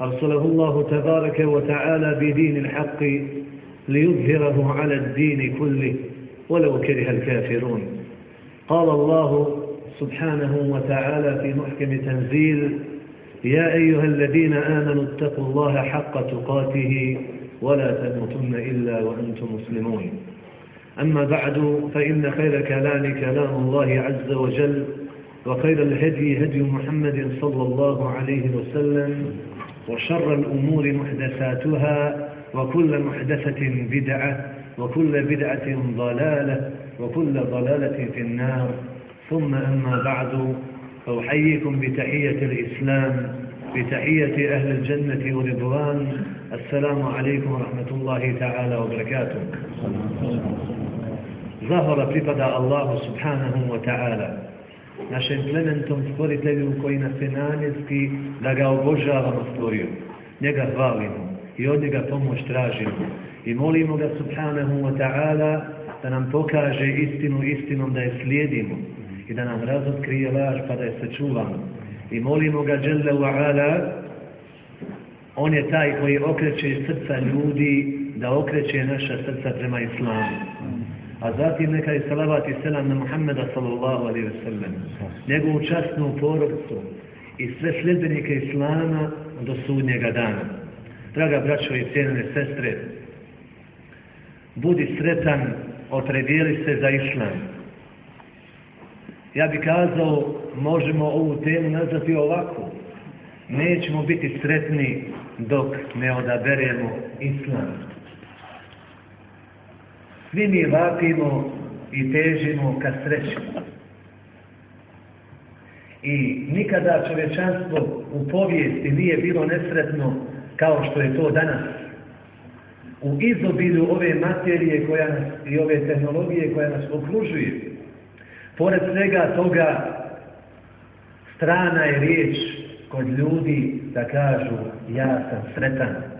أرسله الله تبارك وتعالى بدين الحق ليظهره على الدين كله ولو كره الكافرون. قال الله سبحانه وتعالى في محكم تنزيل يا أيها الذين آمنوا اتقوا الله حق تقاته ولا تموتن إلا وأنتم مسلمون. أما بعد فإن خير كلام كلام الله عز وجل وخير الهدي هدي محمد صلى الله عليه وسلم وشر الأمور محدثاتها وكل محدثة بدعة وكل بدعة ضلالة وكل ضلالة في النار. ثم أما بعد فأحييكم بتحية الإسلام بتحية أهل الجنة ورضوان. السلام عليكم ورحمة الله تعالى وبركاته. ظهر Allahu subhanahu wa ta'ala našem plementom stvoritelju koji nas je namjenski da ga obožavamo stvorio. Njega hvalimo i od njega pomoć tražimo i molimo ga subhanahu wa ta'ala da nam pokaže istinu istinom da je slijedimo i da nam razotkrije laž pa da je sačuvamo. I molimo ga Jalla wa ala on je taj koji okreće srca ljudi da okreće naša srca prema islamu. A zatim neka je salavat i selam na Muhammeda sallallahu alaihi wa sallam, njegovu častnu porodcu i sve sljedbenike Islama do sudnjega dana. Draga braćo i cijenine sestre, budi sretan, opredijeli se za Islam. Ja bih kazao, možemo ovu temu nazvati ovako. Nećemo biti sretni dok ne odaberemo Islam. Svi mi vapimo i težimo ka sreći. I nikada čovječanstvo u povijesti nije bilo nesretno kao što je to danas. U izobilju ove materije koja nas, i ove tehnologije koja nas okružuje. Pored svega toga strana je riječ kod ljudi da kažu ja sam sretan.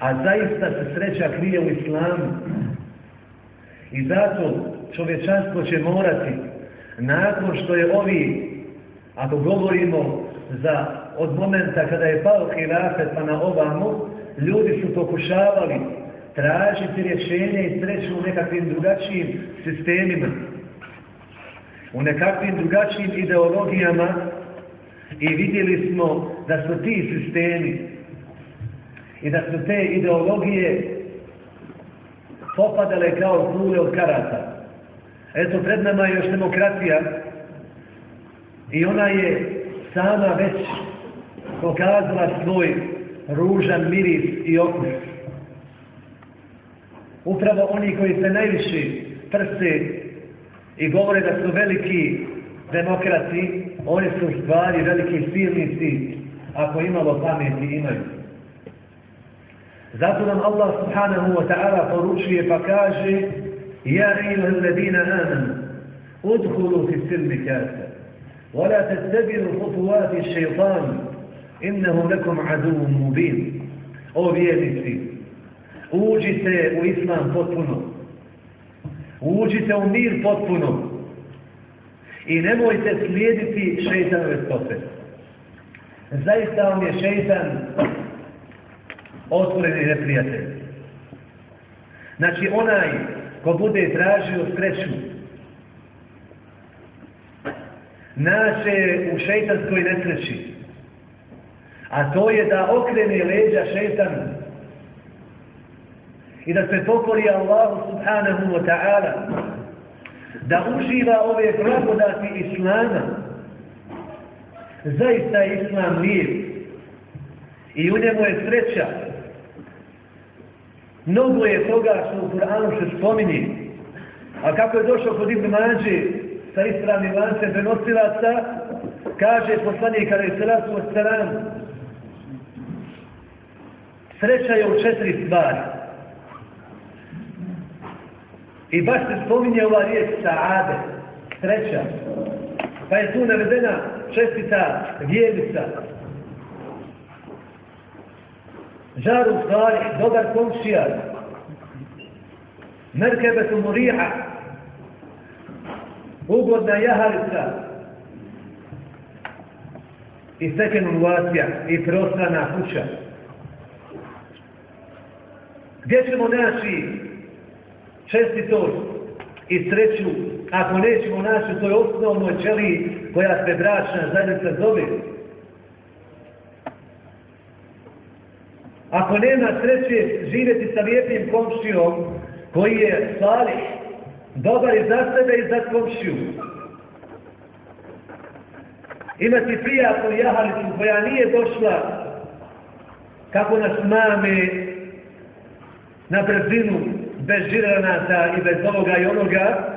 A zaista se sreća krije u islamu. I zato čovječanstvo će morati, nakon što je ovi, ako govorimo za od momenta kada je pao hilafet pa na ovamo, ljudi su pokušavali tražiti rješenje i sreću u nekakvim drugačijim sistemima, u nekakvim drugačijim ideologijama i vidjeli smo da su ti sistemi i da su te ideologije popadale kao kule od karata. Eto, pred nama je još demokratija i ona je sama već pokazala svoj ružan miris i okus. Upravo oni koji se najviše prse i govore da su veliki demokrati, oni su u stvari veliki silnici, ako imalo pameti imaju. Zato nam Allah subhanahu wa ta'ala poručuje pa kaže Ja ejuha alladina amanu udhulu fi silmi kasa ولا تتبعوا خطوات الشيطان إنه لكم عدو مبين O vjernici, uđite u islam potpuno. Uđite u mir potpuno. I nemojte slijediti šeitanove stope. Zaista vam je šeitan otvoreni neprijatelj. Znači onaj ko bude tražio sreću naše u šeitanskoj nesreći. A to je da okrene leđa šeitanu i da se pokori Allahu subhanahu wa ta'ala da uživa ove blagodati Islama. Zaista je Islam lijep i u njemu je sreća. Mnogo je toga što u Kur'anu se spominje. A kako je došao kod Ibn Mađe sa ispravnim lancem prenosilaca, kaže poslanik ali salatu wassalam sreća je u četiri stvari. I baš se spominje ova riječ saade, sreća. Pa je tu navedena čestita vjernica. Žaru salih, dobar komšija. Merkebetu muriha. Ugodna jahalica. I sekenun vasija. I prostrana kuća. Gdje ćemo naći čestitost i sreću ako nećemo naći toj osnovnoj ćeliji koja se bračna zajednica zove? Ako nema sreće živjeti sa lijepim komšijom koji je salih, dobar i za sebe i za komšiju. Imati prijatnu jahalicu koja nije došla kako nas mame na brzinu, bez žiranata i bez ovoga i onoga,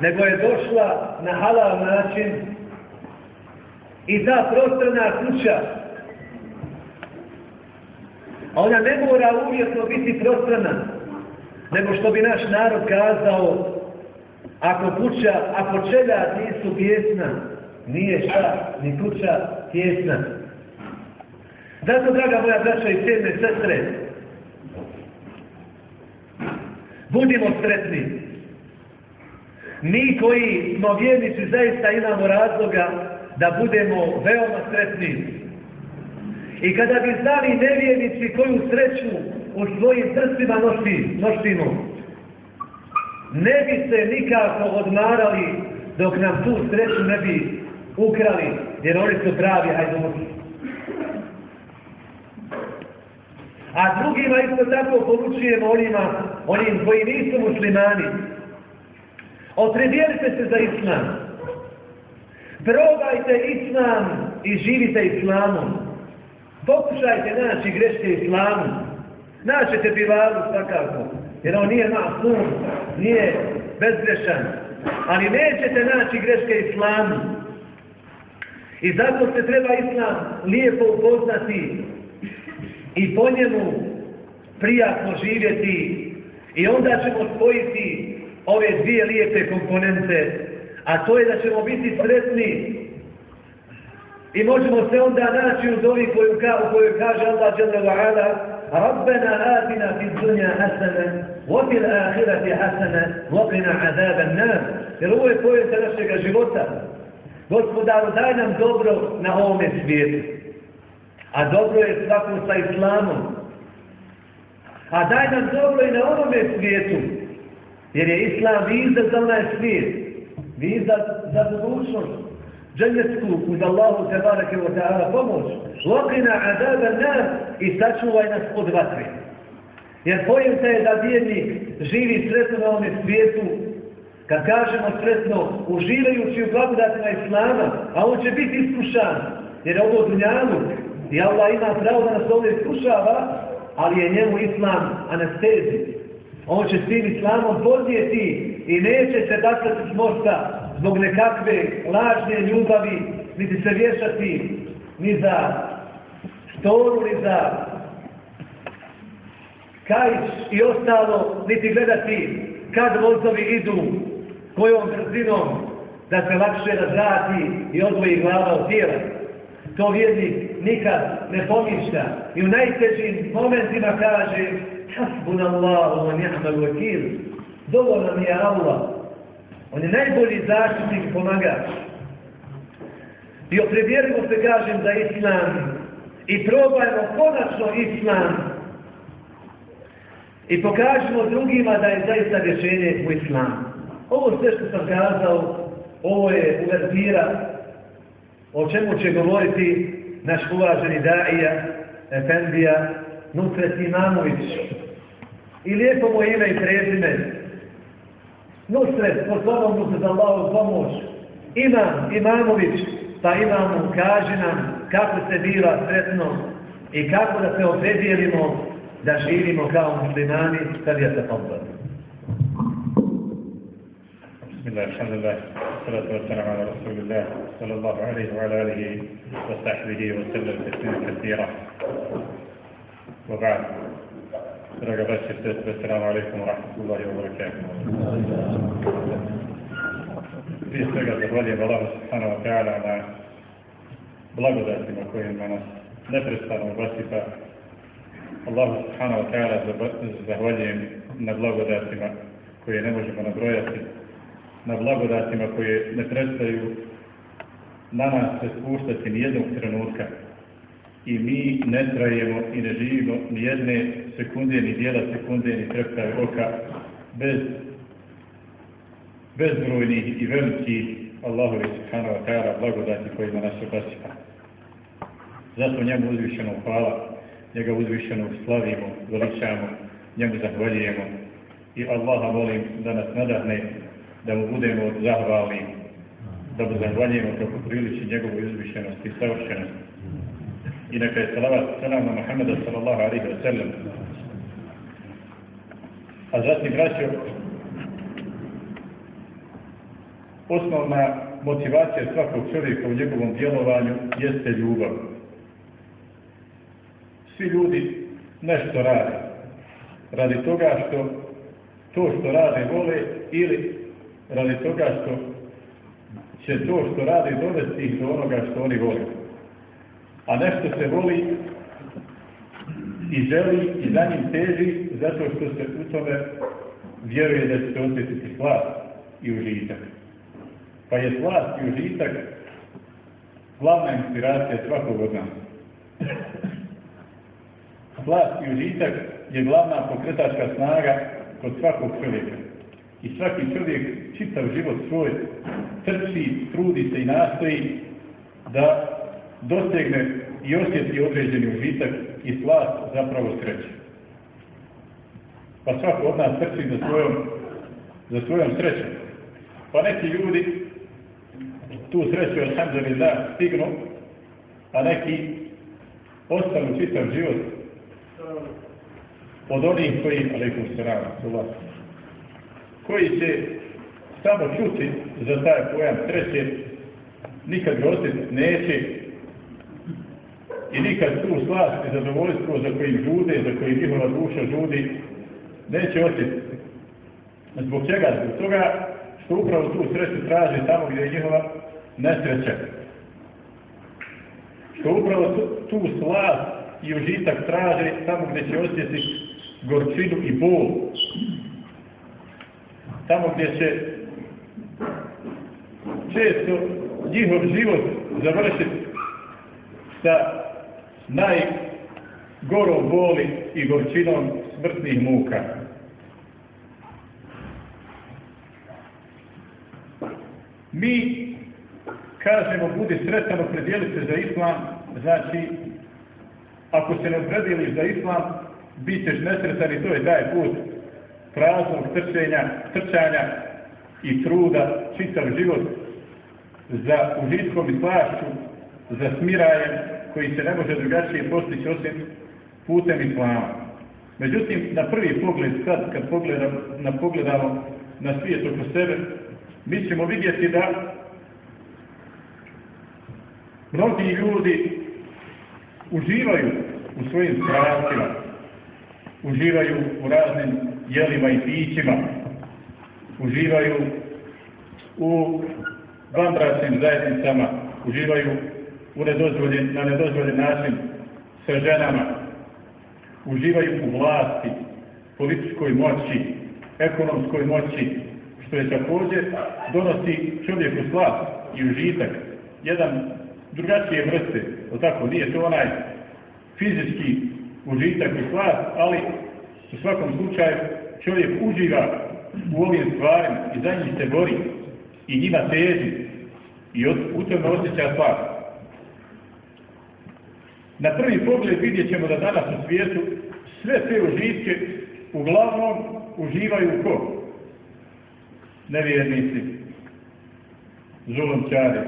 nego je došla na halal način i ta prostorna kuća, a ona ne mora uvjetno biti prostrana, nego što bi naš narod kazao, ako kuća, ako čelja nisu pjesna, nije šta, ni kuća tjesna. Zato, draga moja braća i cijene sestre, Budimo sretni. Mi koji smo vjernici zaista imamo razloga da budemo veoma sretni. I kada bi znali nevjernici koju sreću u svojim srcima nosi, nosimo, ne bi se nikako odmarali dok nam tu sreću ne bi ukrali, jer oni su pravi hajdomoći. A drugima isto tako poručujemo onima, onim koji nisu muslimani. Otredijelite se za islam. Probajte islam i živite islamom. Pokušajte naći greške islamu. Naćete bivalu svakako. Jer on nije masum, nije bezgrešan. Ali nećete naći greške islamu. I zato se treba islam lijepo upoznati i po njemu prijatno živjeti i onda ćemo spojiti ove dvije lijepe komponente, a to je da ćemo biti sretni i možemo se onda naći u dovi koju, ka, u kojoj kaže Allah dželle ve ala: "Rabbena atina fid dunya hasana wa fil akhirati hasana wa qina azaban nar." Jer ovo je pojenta našeg života. Gospodaru, daj nam dobro na ovome svijetu. A dobro je svako sa islamom. A daj nam dobro i na ovome svijetu. Jer je islam viza za onaj svijet. Viza za budućnost. Dženecku uz Allahu te barake wa ta'ala pomoć. Lokina azaba nas i sačuvaj nas od vatri. Jer pojenta je da vjernik živi sretno na ovome svijetu kad kažemo sretno, uživajući u blagodatima Islama, a on će biti iskušan, jer je ovo dunjalu, I Allah ima pravo da nas ovdje slušava, ali je njemu islam anestezi. On će s tim islamom podnijeti i neće se bacati s mosta zbog nekakve lažne ljubavi, niti se vješati ni za storu, ni za kajć i ostalo, niti gledati kad vozovi idu, kojom brzinom, da se lakše razrati i odvoji glava od tijela. To vjernik nikad ne pomišlja i u najtežim momentima kaže Hasbunallahu wa ni'mal wakil. Dovoljno mi je Allah. On je najbolji zaštitnik i pomagač. I opredjelimo se, kažem, za Islam i probajmo konačno Islam i pokažemo drugima da je zaista rješenje u Islamu. Ovo sve što sam kazao, ovo je uvertira o čemu će govoriti naš uvaženi daija, Efendija, Nusret Imamović. I lijepo mu ime i prezime. Nusret, pozvanom mu se za Allahovu pomoć. Imam, Imamović, pa imam mu, kaže nam kako se bila sretno i kako da se opredijelimo da živimo kao muslimani, sad ja se pomoći. Bismillahirrahmanirrahim. salatu wassalamu ala rasulillah, sallallahu alayhi wa alihi wa sahbihi wa sallam, taslima kathira. Wa ba'd. Draga braće sestre, assalamu alaikum rahmatullahi wa barakatuh. Prije svega zahvaljujem Allahu subhanahu wa ta'ala na blagodatima kojima nas neprestano obasipa. Allahu subhanahu wa ta'ala zahvaljujem na blagodatima koje ne možemo nabrojati, na blagodatima koje ne prestaju na nas se spuštati ni jednog trenutka i mi ne trajemo i ne živimo ni jedne sekunde, ni dijela sekunde, ni treptave oka bez bezbrojnih i velikih Allahovi subhanahu wa ta'ala blagodati kojima nas obasipa. Zato njemu uzvišeno hvala, njega uzvišeno slavimo, veličamo, njemu zahvaljujemo i Allaha molim da nas nadahne da mu budemo zahvalni, da mu zahvaljujemo kako priliči njegovu uzvišenosti i savršenosti. I neka je salavat salam na Muhammeda sallallahu alaihi wa sallam. A zatim, braćo, osnovna motivacija svakog čovjeka u njegovom djelovanju jeste ljubav. Svi ljudi nešto rade. Radi toga što to što rade vole ili radi toga što će to što rade dovesti ih do onoga što oni vole. A nešto se voli i želi i za njim teži zato što se u tome vjeruje da će se osjetiti slast i užitak. Pa je slast i užitak glavna inspiracija svakog od nas. Slast i užitak je glavna pokretačka snaga kod svakog čovjeka. I svaki čovjek čitav život svoj trči, trudi se i nastoji da dosegne i osjeti određeni užitak i slast zapravo sreće. Pa svako od nas trči za svojom, za svojom srećom. Pa neki ljudi tu sreću alhamdulillah stignu, a neki ostanu čitav život od onih koji, alaikum salam, koji će samo čuti za taj pojam sreće, nikad ga neće i nikad tu slast i zadovoljstvo za kojim žude, za kojim njihova duša žudi, neće osjetiti. Zbog čega? Zbog toga što upravo tu sreću traži tamo gdje je njihova nesreća. Što upravo tu, tu slast i užitak traži tamo gdje će osjetiti gorčinu i bol. Tamo gdje će često njihov život završiti sa najgorom boli i gorčinom smrtnih muka. Mi kažemo budi sretan opredijeli se za islam, znači ako se ne opredijeliš za islam, bit ćeš nesretan i to je taj put praznog trčenja, trčanja i truda čitav život za užitkom i slašću, za smirajem koji se ne može drugačije postići osim putem islama. Međutim, na prvi pogled, sad kad pogledam, na pogledamo na svijet oko sebe, mi ćemo vidjeti da mnogi ljudi uživaju u svojim strastima, uživaju u raznim jelima i pićima, uživaju u vanbračnim zajednicama, uživaju u nedozvoljen, na nedozvoljen način sa ženama, uživaju u vlasti, političkoj moći, ekonomskoj moći, što je također donosi čovjeku slast i užitak, jedan drugačije vrste, o tako, nije to onaj fizički užitak i slast, ali u svakom slučaju čovjek uživa u ovim stvarima i za njih se bori i njima teži i od, u tome osjeća slast. Na prvi pogled vidjet ćemo da danas u svijetu sve te užitke uglavnom uživaju ko? Nevjernici, zulomčari,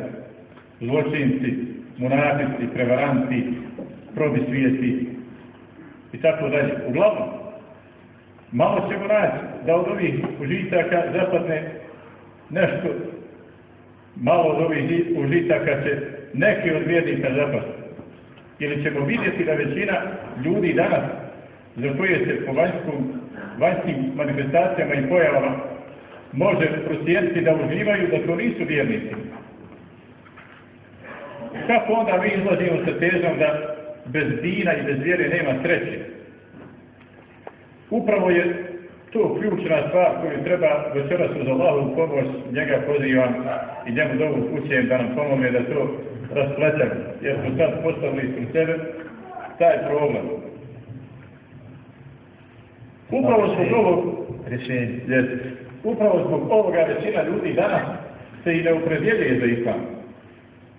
zločinci, munafici, prevaranti, probi svijeti i tako dalje. Uglavnom, malo ćemo naći da od ovih užitaka zapadne nešto malo od ovih užitaka će neki od vjernika zapasti. Ili ćemo vidjeti da većina ljudi danas za koje se po vanjskom, vanjskim manifestacijama i pojavama može procijeniti da uživaju da to nisu vjernici. Kako onda mi izlazimo sa tezom da bez dina i bez vjere nema sreće? Upravo je to ključna stvar koju treba večeras uz Allahu pomoć, njega pozivam i njemu dovu kućem da nam pomogne da to raspletemo, jer smo sad postavili ispred sebe taj problem. Upravo zbog ovog rješenja. Upravo zbog ovoga većina ljudi danas se i ne upredjeljuje za islam.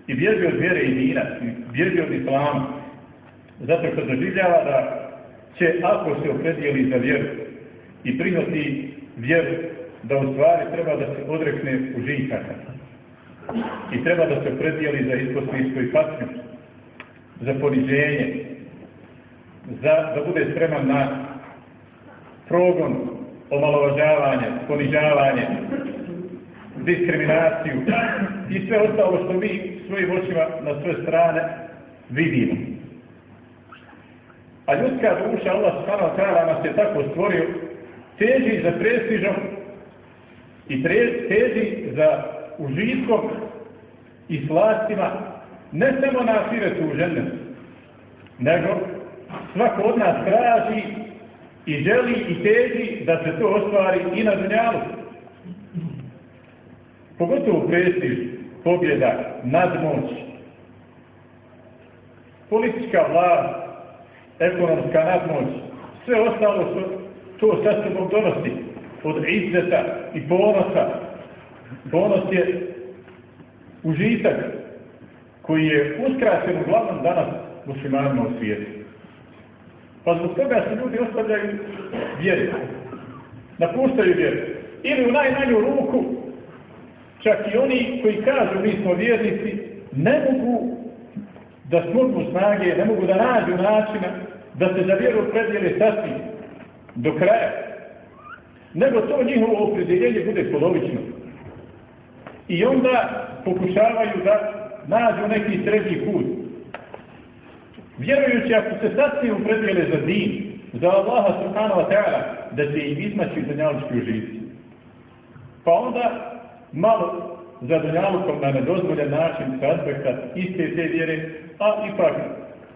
I bježi od vjere i dina, i bježi od islama. Zato što doživljava da će, ako se opredijeli za vjeru i prihvati vjeru, da u stvari treba da se odrekne užitaka. I treba da se opredijeli za isposništvo i patnju, za poniženje, za, da bude spreman na progon, omalovažavanje, ponižavanje, diskriminaciju i sve ostalo što mi svojim očima na sve strane vidimo. A ljudska duša, Allah subhanahu ta'ala nas je tako stvorio, teži za prestižom i teži za užitkom i slastima, ne samo na afiretu u žennetu, nego svako od nas traži i želi i teži da se to ostvari i na dunjalu. Pogotovo prestiž, pobjeda, nadmoć, politička vlast, ekonomska nadmoć, sve ostalo što to sa sobom donosi od izzeta i ponosa. Ponos je užitak koji je uskraćen uglavnom danas muslimanima u svijetu. Pa zbog toga se ljudi ostavljaju vjeru. Napuštaju vjeru. Ili u najmanju ruku, čak i oni koji kažu mi smo vjernici, ne mogu da smognu snage, ne mogu da nađu načina da se za vjeru predijeli sasvim do kraja. Nego to njihovo opredjeljenje bude polovično. I onda pokušavaju da nađu neki srednji put. Vjerujući ako se sasvim predijele za din, za Allaha subhanahu wa ta'ala, da će im izmaći dunjalučki užici. Pa onda malo za dunjalukom na nedozvoljen način se aspekta iste te vjere, a ipak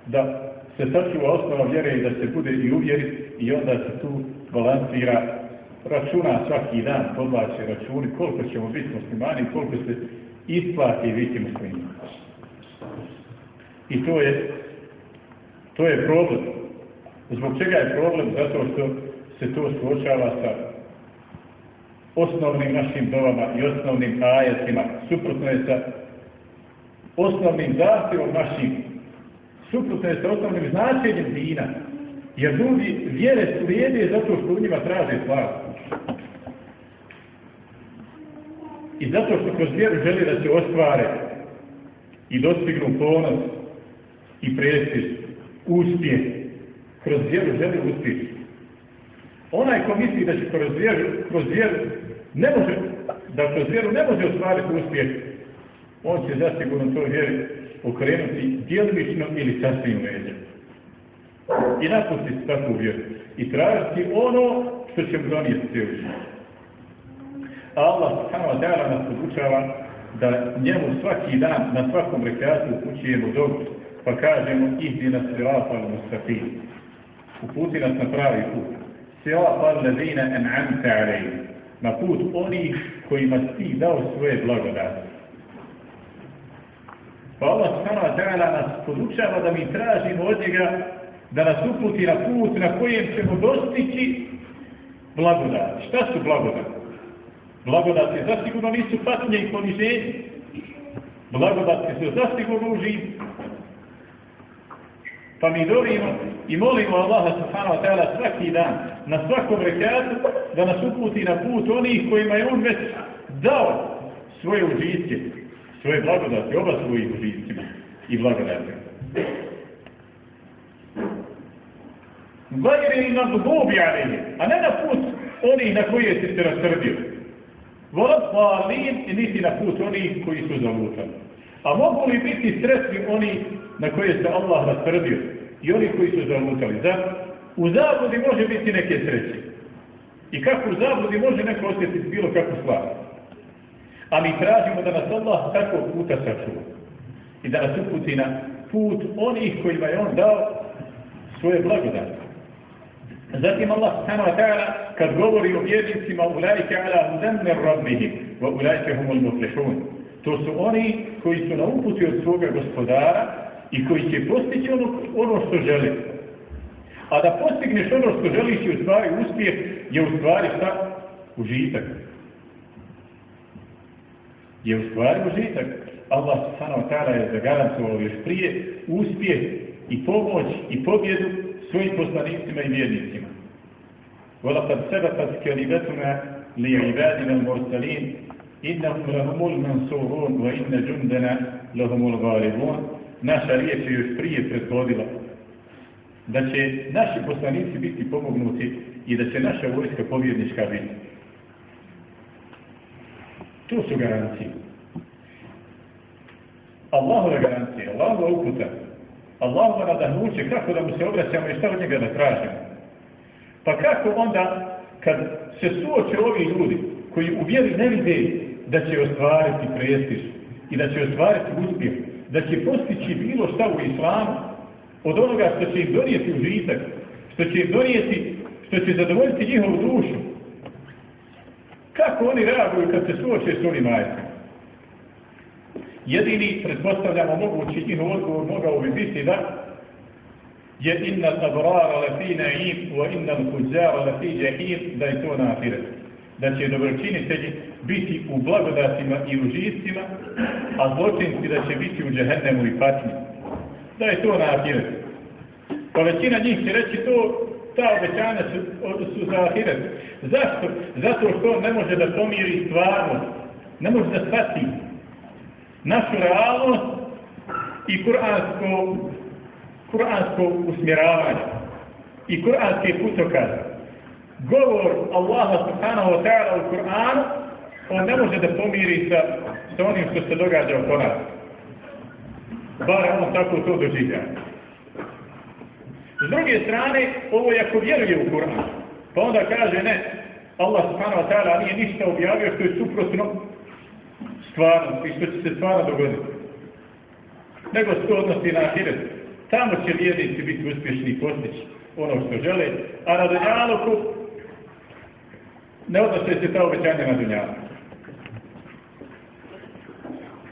da se sačuva osnova vjere i da se bude i uvjeri i onda se tu balansira računa svaki dan, podlače računi koliko ćemo biti muslimani, koliko se isplati biti muslimani. I to je to je problem. Zbog čega je problem? Zato što se to suočava sa osnovnim našim dovama i osnovnim ajatima. Suprotno je sa osnovnim zahtjevom našim. Suprotno je sa osnovnim značenjem dina. Jer ljudi vjere slijede zato što u njima traže slavu. I zato što kroz vjeru želi da se ostvare i dostignu ponos i prestiž uspjeh. Kroz vjeru želi uspjeh. Onaj ko misli da će kroz vjeru, kroz vjeru ne može, da kroz vjeru ne može ostvariti uspjeh, on će zasigurno to vjeri okrenuti djelimično ili sasvim leđa. I napustiti takvu vjeru. I tražiti ono što će mu donijeti cijelu Allah subhanahu wa ta'ala nas podučava da njemu svaki dan, na svakom rekatu upućujemo dobro pa kažemo ihdina sirata al-mustaqim. Uputi nas na pravi put. Sirata al-ladina an'amta alayhim. Na put onih kojima ti dao svoje blagodati. Pa Allah subhanahu wa ta'ala nas podučava da mi tražimo od njega da nas uputi na put na kojem ćemo dostići blagodati. Šta su blagodati? Blagodati zasigurno nisu patnje i poniženje. Blagodati su zasigurno uživci. Pa mi dovimo i molimo Allaha subhanahu wa ta'ala svaki dan, na svakom rekatu, da nas uputi na put onih kojima je on već dao svoje užitke, svoje blagodati, oba svojih užitkima i blagodati. Gajri nam alejhi, a ne na put onih na koje si se rasrdio. Volat palin i niti na put onih koji su zalutali. A mogu li biti sretni oni na koje se Allah natvrdio i oni koji su zalutali? Zar u zabludi može biti neke sreće? I kako u zabludi može neko osjetiti bilo kakvu stvar? A mi tražimo da nas Allah tako puta sačuva. I da nas uputi na put onih kojima je On dao svoje blagodati. Zatim Allah subhanahu wa ta'ala kad govori o vjernicima ulajke ala hudan rabbihim wa ulajke humul muflihun. To su oni koji su na uputi od svoga gospodara i koji će postići ono, ono što žele. A da postigneš ono što želiš i u stvari uspjeh je u stvari šta? Užitak. Je u stvari užitak. Allah subhanahu wa ta'ala je zagarantovao još prije uspjeh i pomoć i pobjedu svojim poslanicima i vjernicima. وَلَقَدْ سَبَقَتْ كَلِبَتُنَا لِعِبَادِنَا الْمُرْسَلِينَ إِنَّهُمْ لَهُمُ الْمَنْصُورُونَ وَإِنَّ جُنْدَنَا لَهُمُ الْغَالِبُونَ Naša riječ je još prije prethodila da će naši poslanici biti pomognuti i da će naša vojska pobjednička biti. To su garancije. Allahova garancija, Allahova uputa, Allahova nadahnuće kako da mu se obraćamo i šta od njega da tražimo. Pa kako onda, kad se suoče ovi ljudi koji u vjeri ne vide da će ostvariti prestiž i da će ostvariti uspjeh, da će postići bilo šta u islamu od onoga što će im donijeti užitak, što će im donijeti, što će zadovoljiti njihovu dušu. Kako oni reaguju kad se suoče s ovim ajetom? Jedini, pretpostavljamo, mogući njihov odgovor mogao bi biti da je inna tabrara lafi na'im wa inna l-fuđara lafi jahim da je to na ahiret. Da će dobročinitelji biti u blagodatima i u živcima, a zločinci da će biti u džehennemu i patnji. Da je to na ahiret. Pa većina njih će reći to, ta obećanja su, su za ahiret. Zašto? Zato što ne može da pomiri stvarnost. Ne može da shvati našu realnost i kuransko kuranskog usmjeravanja i kuranske putokaze. Govor Allaha subhanahu wa ta'ala u Kur'anu, on ne može da pomiri sa, sa onim što se događa oko nas. Bar on tako to doživlja. S druge strane, ovo je ako vjeruje u Kur'an, pa onda kaže ne, Allah subhanahu wa ta'ala nije ništa objavio što je suprotno stvarnosti, što će se stvarno dogoditi. Nego se to odnosi na ahiret. Tamo će vjernici biti uspješni i postići ono što žele, a na Dunjaluku ne odnose se ta obećanja na Dunjaluku.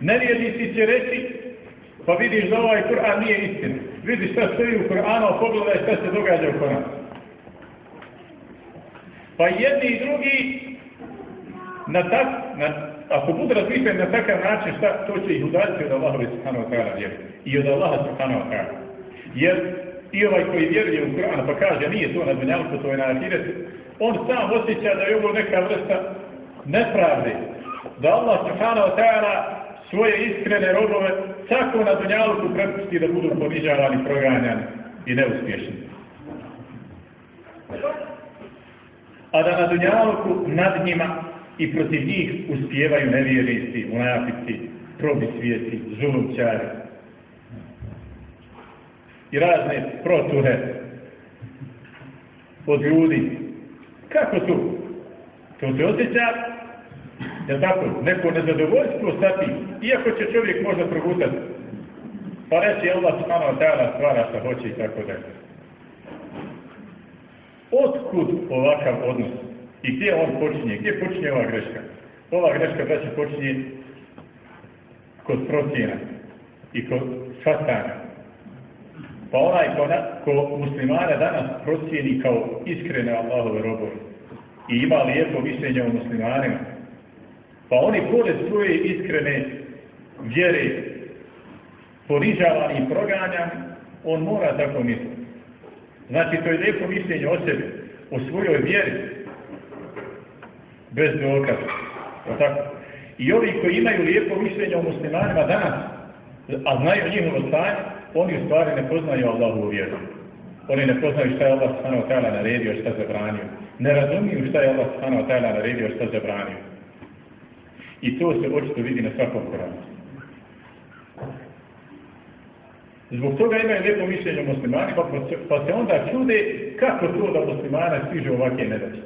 Nevjernici će reći, pa vidiš da ovaj Kur'an nije istina. Vidiš šta stoji u Kur'anu, a pogledaj šta se događa u Kur'anu. Pa jedni i drugi na tak, na, ako budu razmišljeni na takav način, šta, to će ih udaljiti od Allaha subhanahu wa ta'ala vjeru. I od Allaha subhanahu wa ta'ala. Jer i ovaj koji vjeruje u Kur'an pa kaže nije to na dunjalku, to je na ahiretu, on sam osjeća da je ovo neka vrsta nepravde. Da Allah subhanahu wa ta'ala svoje iskrene robove tako na dunjalku prepusti da budu ponižavani, proganjani i neuspješni. A da na dunjalku nad njima i protiv njih uspijevaju nevjernici, munafici, probisvijeti, zulumčari, i razne proture od ljudi. Kako tu? To se osjeća, je tako, neko nezadovoljstvo sa tim, iako će čovjek možda progutati. Pa reći, Allah subhanahu ta'ala stvara šta hoće i tako da. Otkud ovakav odnos? I gdje on počinje? Gdje počinje ova greška? Ova greška da će počinje kod procjena i kod shvatanja. Pa onaj ko, na, ko muslimane danas procijeni kao iskrene Allahove robove i ima lijepo mišljenje o muslimanima, pa oni pored svoje iskrene vjere ponižavani i proganjani, on mora tako misliti. Znači, to je lijepo mišljenje o sebi, o svojoj vjeri, bez dokaza. I ovi koji imaju lijepo mišljenje o muslimanima danas, a znaju njihovo stanje, oni u stvari ne poznaju Allahu vjeru. Oni ne poznaju šta je Allah subhanahu ta'ala naredio, šta zabranio. Ne razumiju šta je Allah subhanahu ta'ala naredio, šta zabranio. I to se očito vidi na svakom koranu. Zbog toga imaju lijepo mišljenje o muslimanima, pa, pa se onda čude kako to da muslimana stiže ovakve nedaće.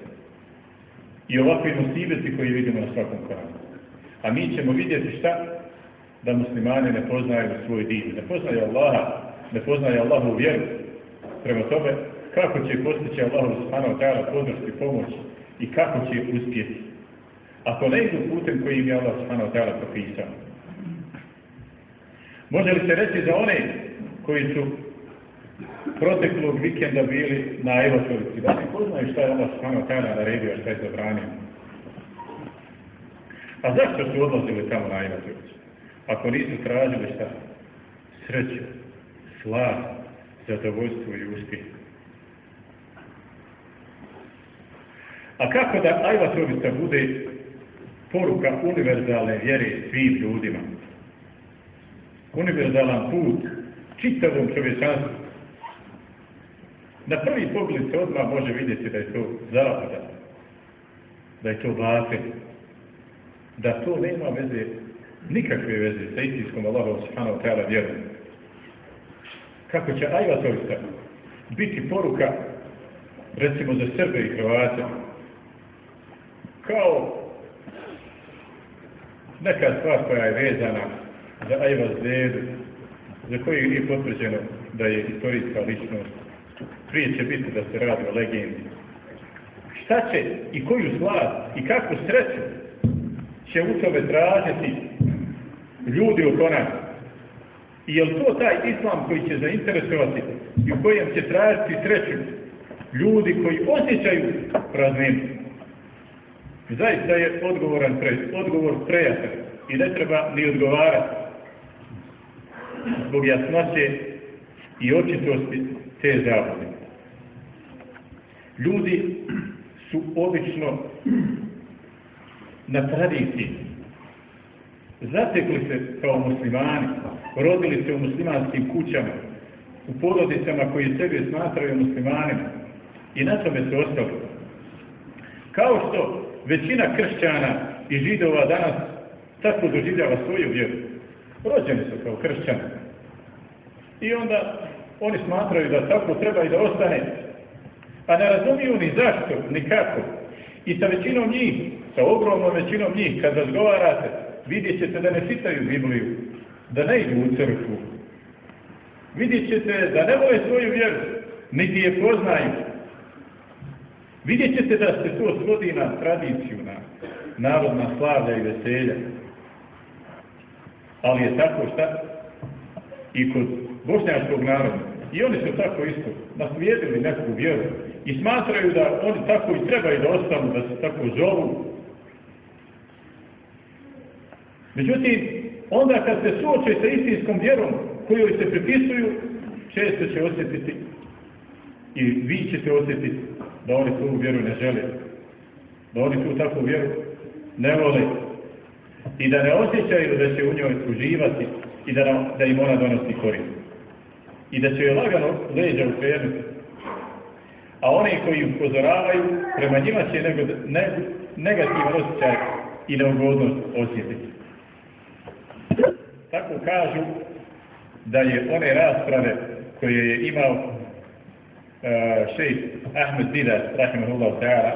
I ovakvi musibeti koji vidimo na svakom koranu. A mi ćemo vidjeti šta? Da muslimani ne poznaju svoj din, ne poznaju Allaha, ne poznaju Allahu vjeru. Prema tome, kako će postići Allahu subhanahu ta'ala podrški pomoć i kako će uspjeti. Ako ne idu putem koji im je Allah subhanahu ta'ala propisao. Može li se reći za one koji su proteklog vikenda bili na Evačevici, da ne poznaju šta je Allah subhanahu ta'ala naredio, šta je zabranio. A zašto su odlazili tamo na Evačevici? Ako nisu tražili šta? Sreću, slav, zadovoljstvo i uspjeh. A kako da Ajva Trobica bude poruka univerzalne vjere svim ljudima? Univerzalan put čitavom čovječanstvu. Na prvi pogled se odmah može vidjeti da je to zapada, da je to vafe, da to nema veze, nikakve veze sa istinskom Allahom subhanahu ta'ala vjerom. Kako će Ajva Trobica biti poruka recimo za Srbe i Hrvate, kao neka stvar koja je vezana za Ajva Zvedu, za koju nije potvrđeno da je istorijska ličnost. Prije će biti da se radi o legendi. Šta će i koju slav i kakvu sreću će u tome tražiti ljudi oko nas? I je to taj islam koji će zainteresovati i u kojem će tražiti sreću ljudi koji osjećaju prazninu? Zaista je odgovoran pre, odgovor prejatan i ne treba ni odgovarati zbog jasnoće i očitosti te zavode. Ljudi su obično na tradiciji zatekli se kao muslimani, rodili se u muslimanskim kućama, u porodicama koji sebe smatraju muslimanima i na tome se ostali. Kao što većina kršćana i židova danas tako doživljava svoju vjeru. Rođeni su kao kršćani. I onda oni smatraju da tako treba i da ostane. A ne razumiju ni zašto, ni kako. I sa većinom njih, sa ogromnom većinom njih, kad razgovarate, vidjet ćete da ne čitaju Bibliju, da ne idu u crkvu. Vidjet ćete da ne vole svoju vjeru, niti je poznaju, Vidjet ćete da se to svodi na tradiciju, na narodna slavlja i veselja. Ali je tako šta? I kod bošnjačkog naroda. I oni su tako isto naslijedili neku vjeru. I smatraju da oni tako i trebaju da ostanu, da se tako zovu. Međutim, onda kad se suoče sa istinskom vjerom kojoj se pripisuju, često će osjetiti i vi ćete osjetiti da oni tu vjeru ne žele, da oni tu takvu vjeru ne vole i da ne osjećaju da će u njoj uživati i da, da im ona donosi korist. I da će joj lagano leđa ukrenuti. A oni koji upozoravaju, prema njima će negativan osjećaj i neugodnost osjetiti. Tako kažu da je one rasprave koje je imao šejh Ahmed Didas, rahimahullahu ta'ala,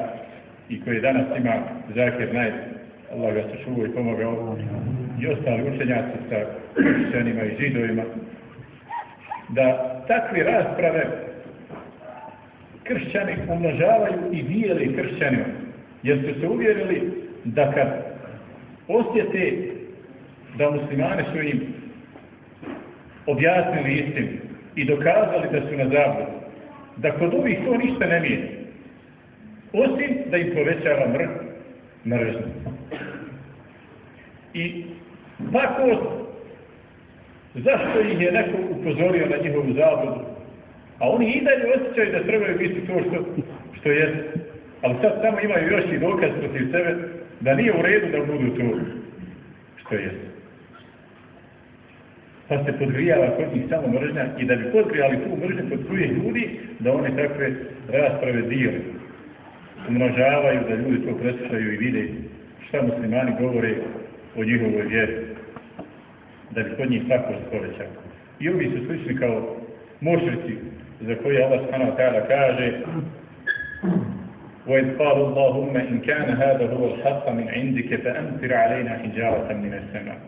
i koji danas ima Zakir Najt, Allah ga sačuvao i pomogao, i ostali učenjaci sa kršćanima i židovima, da takve rasprave kršćani umnožavaju i dijeli kršćanima, jer su se uvjerili da kad osjete da muslimane su im objasnili istinu i dokazali da su na zabludu, da kod ovih to ništa ne mijenja. Osim da im povećava mr, mržnju. I tako, zašto ih je neko upozorio na njihovu zabludu? A oni i dalje osjećaju da trebaju biti to što, što je. Ali sad samo imaju još i dokaz protiv sebe da nije u redu da budu to što je pa se podgrijava kod njih samo mržnja i da bi podgrijali tu mržnju kod svojih ljudi, da one takve rasprave dijeli. Umnožavaju da ljudi to preslušaju i vide šta muslimani govore o njihovoj vjeri, da bi kod njih tako povećao. I ovi su slični kao mušrici za koje Allah subhanahu wa ta'ala kaže وإذ قال اللهم إن كان هذا هو الحق من عندك فأمطر علينا حجارة من السماء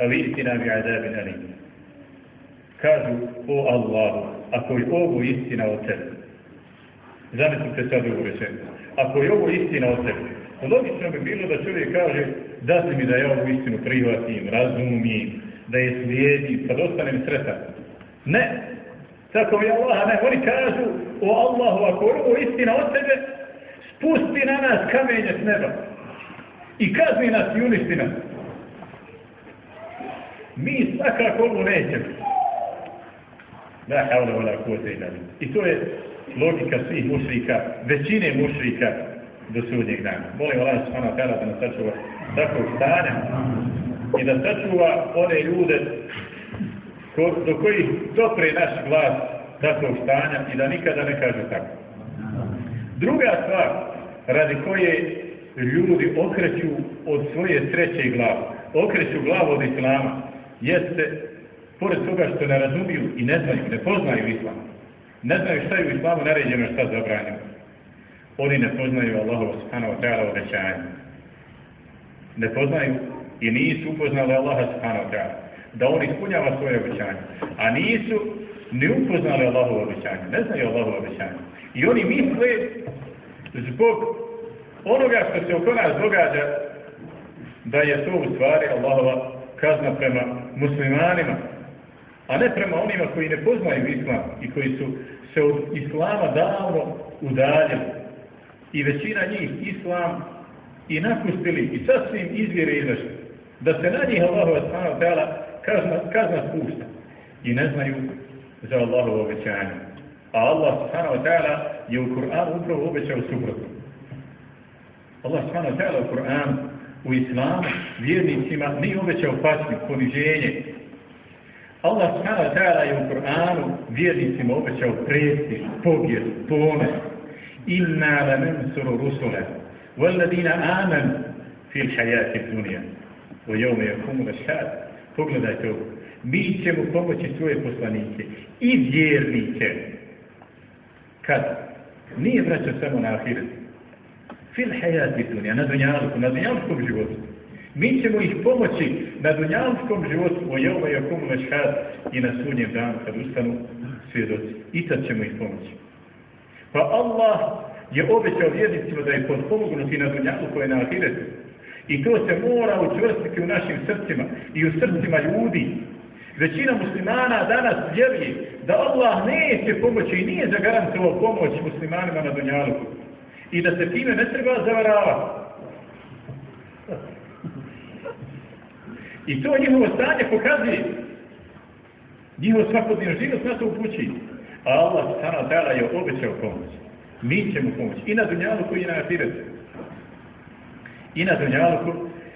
أو ائتنا بعذاب أليم kažu o Allahu, ako je ovo istina od tebe, zamislite sad ovu rečenicu, ako je ovo istina od tebe, logično bi bilo da čovjek kaže da mi da ja ovu istinu prihvatim, razumijem, da je slijedim, pa dostanem sretan. Ne, tako mi Allaha ne, oni kažu o Allahu, ako ovo istina od tebe, spusti na nas kamenje s neba i kazni nas i uništi nas. Mi svakako ovo nećemo. La havla wala kuvvete illa I to je logika svih mušrika, većine mušrika do sudnjeg dana. Molim Allah subhanahu ta'ala da nas sačuva takvog stanja i da sačuva one ljude ko, do kojih dopre naš glas takvog stanja i da nikada ne kažu tako. Druga stvar radi koje ljudi okreću od svoje treće glave, okreću glavu od islama, jeste pored toga što ne razumiju i ne znaju, ne poznaju islam, ne znaju šta je u islamu naređeno, šta zabranjeno. Oni ne poznaju Allahu subhanahu wa ta'ala obećanje. Ne poznaju i nisu upoznali Allaha subhanahu wa ta'ala. Da on ispunjava svoje obećanje. A nisu ni upoznali Allahu obećanje. Ne znaju Allahu obećanje. I oni misle zbog onoga što se oko nas događa da je to u stvari Allahova kazna prema muslimanima a ne prema onima koji ne poznaju islam i koji su se od islama davno udaljili. I većina njih islam i napustili i sasvim izvjere izašli. Da se na njih Allahova subhanahu ta'ala kazna, kazna spušta. I ne znaju za Allahovo obećanje. A Allah subhanahu ta'ala je u Kur'anu upravo obećao suprotno. Allah subhanahu ta'ala u Kur'anu u islamu vjernicima nije obećao patnju, poniženje, Allah subhanahu ta'ala je u Kur'anu vjernicima obećao presti, pobjed, ponos. Rusule, walladina aman fil hajati dunija. O jome je kumu šad. Pogledajte ovo. Mi ćemo pomoći svoje poslanike i vjernike. Kad? Nije vraćao samo na ahiret. Fil hajati dunija, na dunjalku, na dunjalskom životu. Mi ćemo ih pomoći na dunjavskom životu o akum vešhad i na sudnjem danu kad ustanu svjedoci. I tad ćemo ih pomoći. Pa Allah je obećao vjernicima da je potpomognuti na dunjavu koje je na ahiretu. I to se mora učvrstiti u našim srcima i u srcima ljudi. Većina muslimana danas vjeruje da Allah neće pomoći i nije zagarantovao pomoć muslimanima na dunjalu. I da se time ne treba zavaravati. I to njihovo stanje pokazuje. Njihov svakodnevno život na to upući. A Allah subhanahu wa ta'ala je obećao pomoć. Mi ćemo pomoć. I na Dunjaluku i na Ahiretu. I na Dunjaluku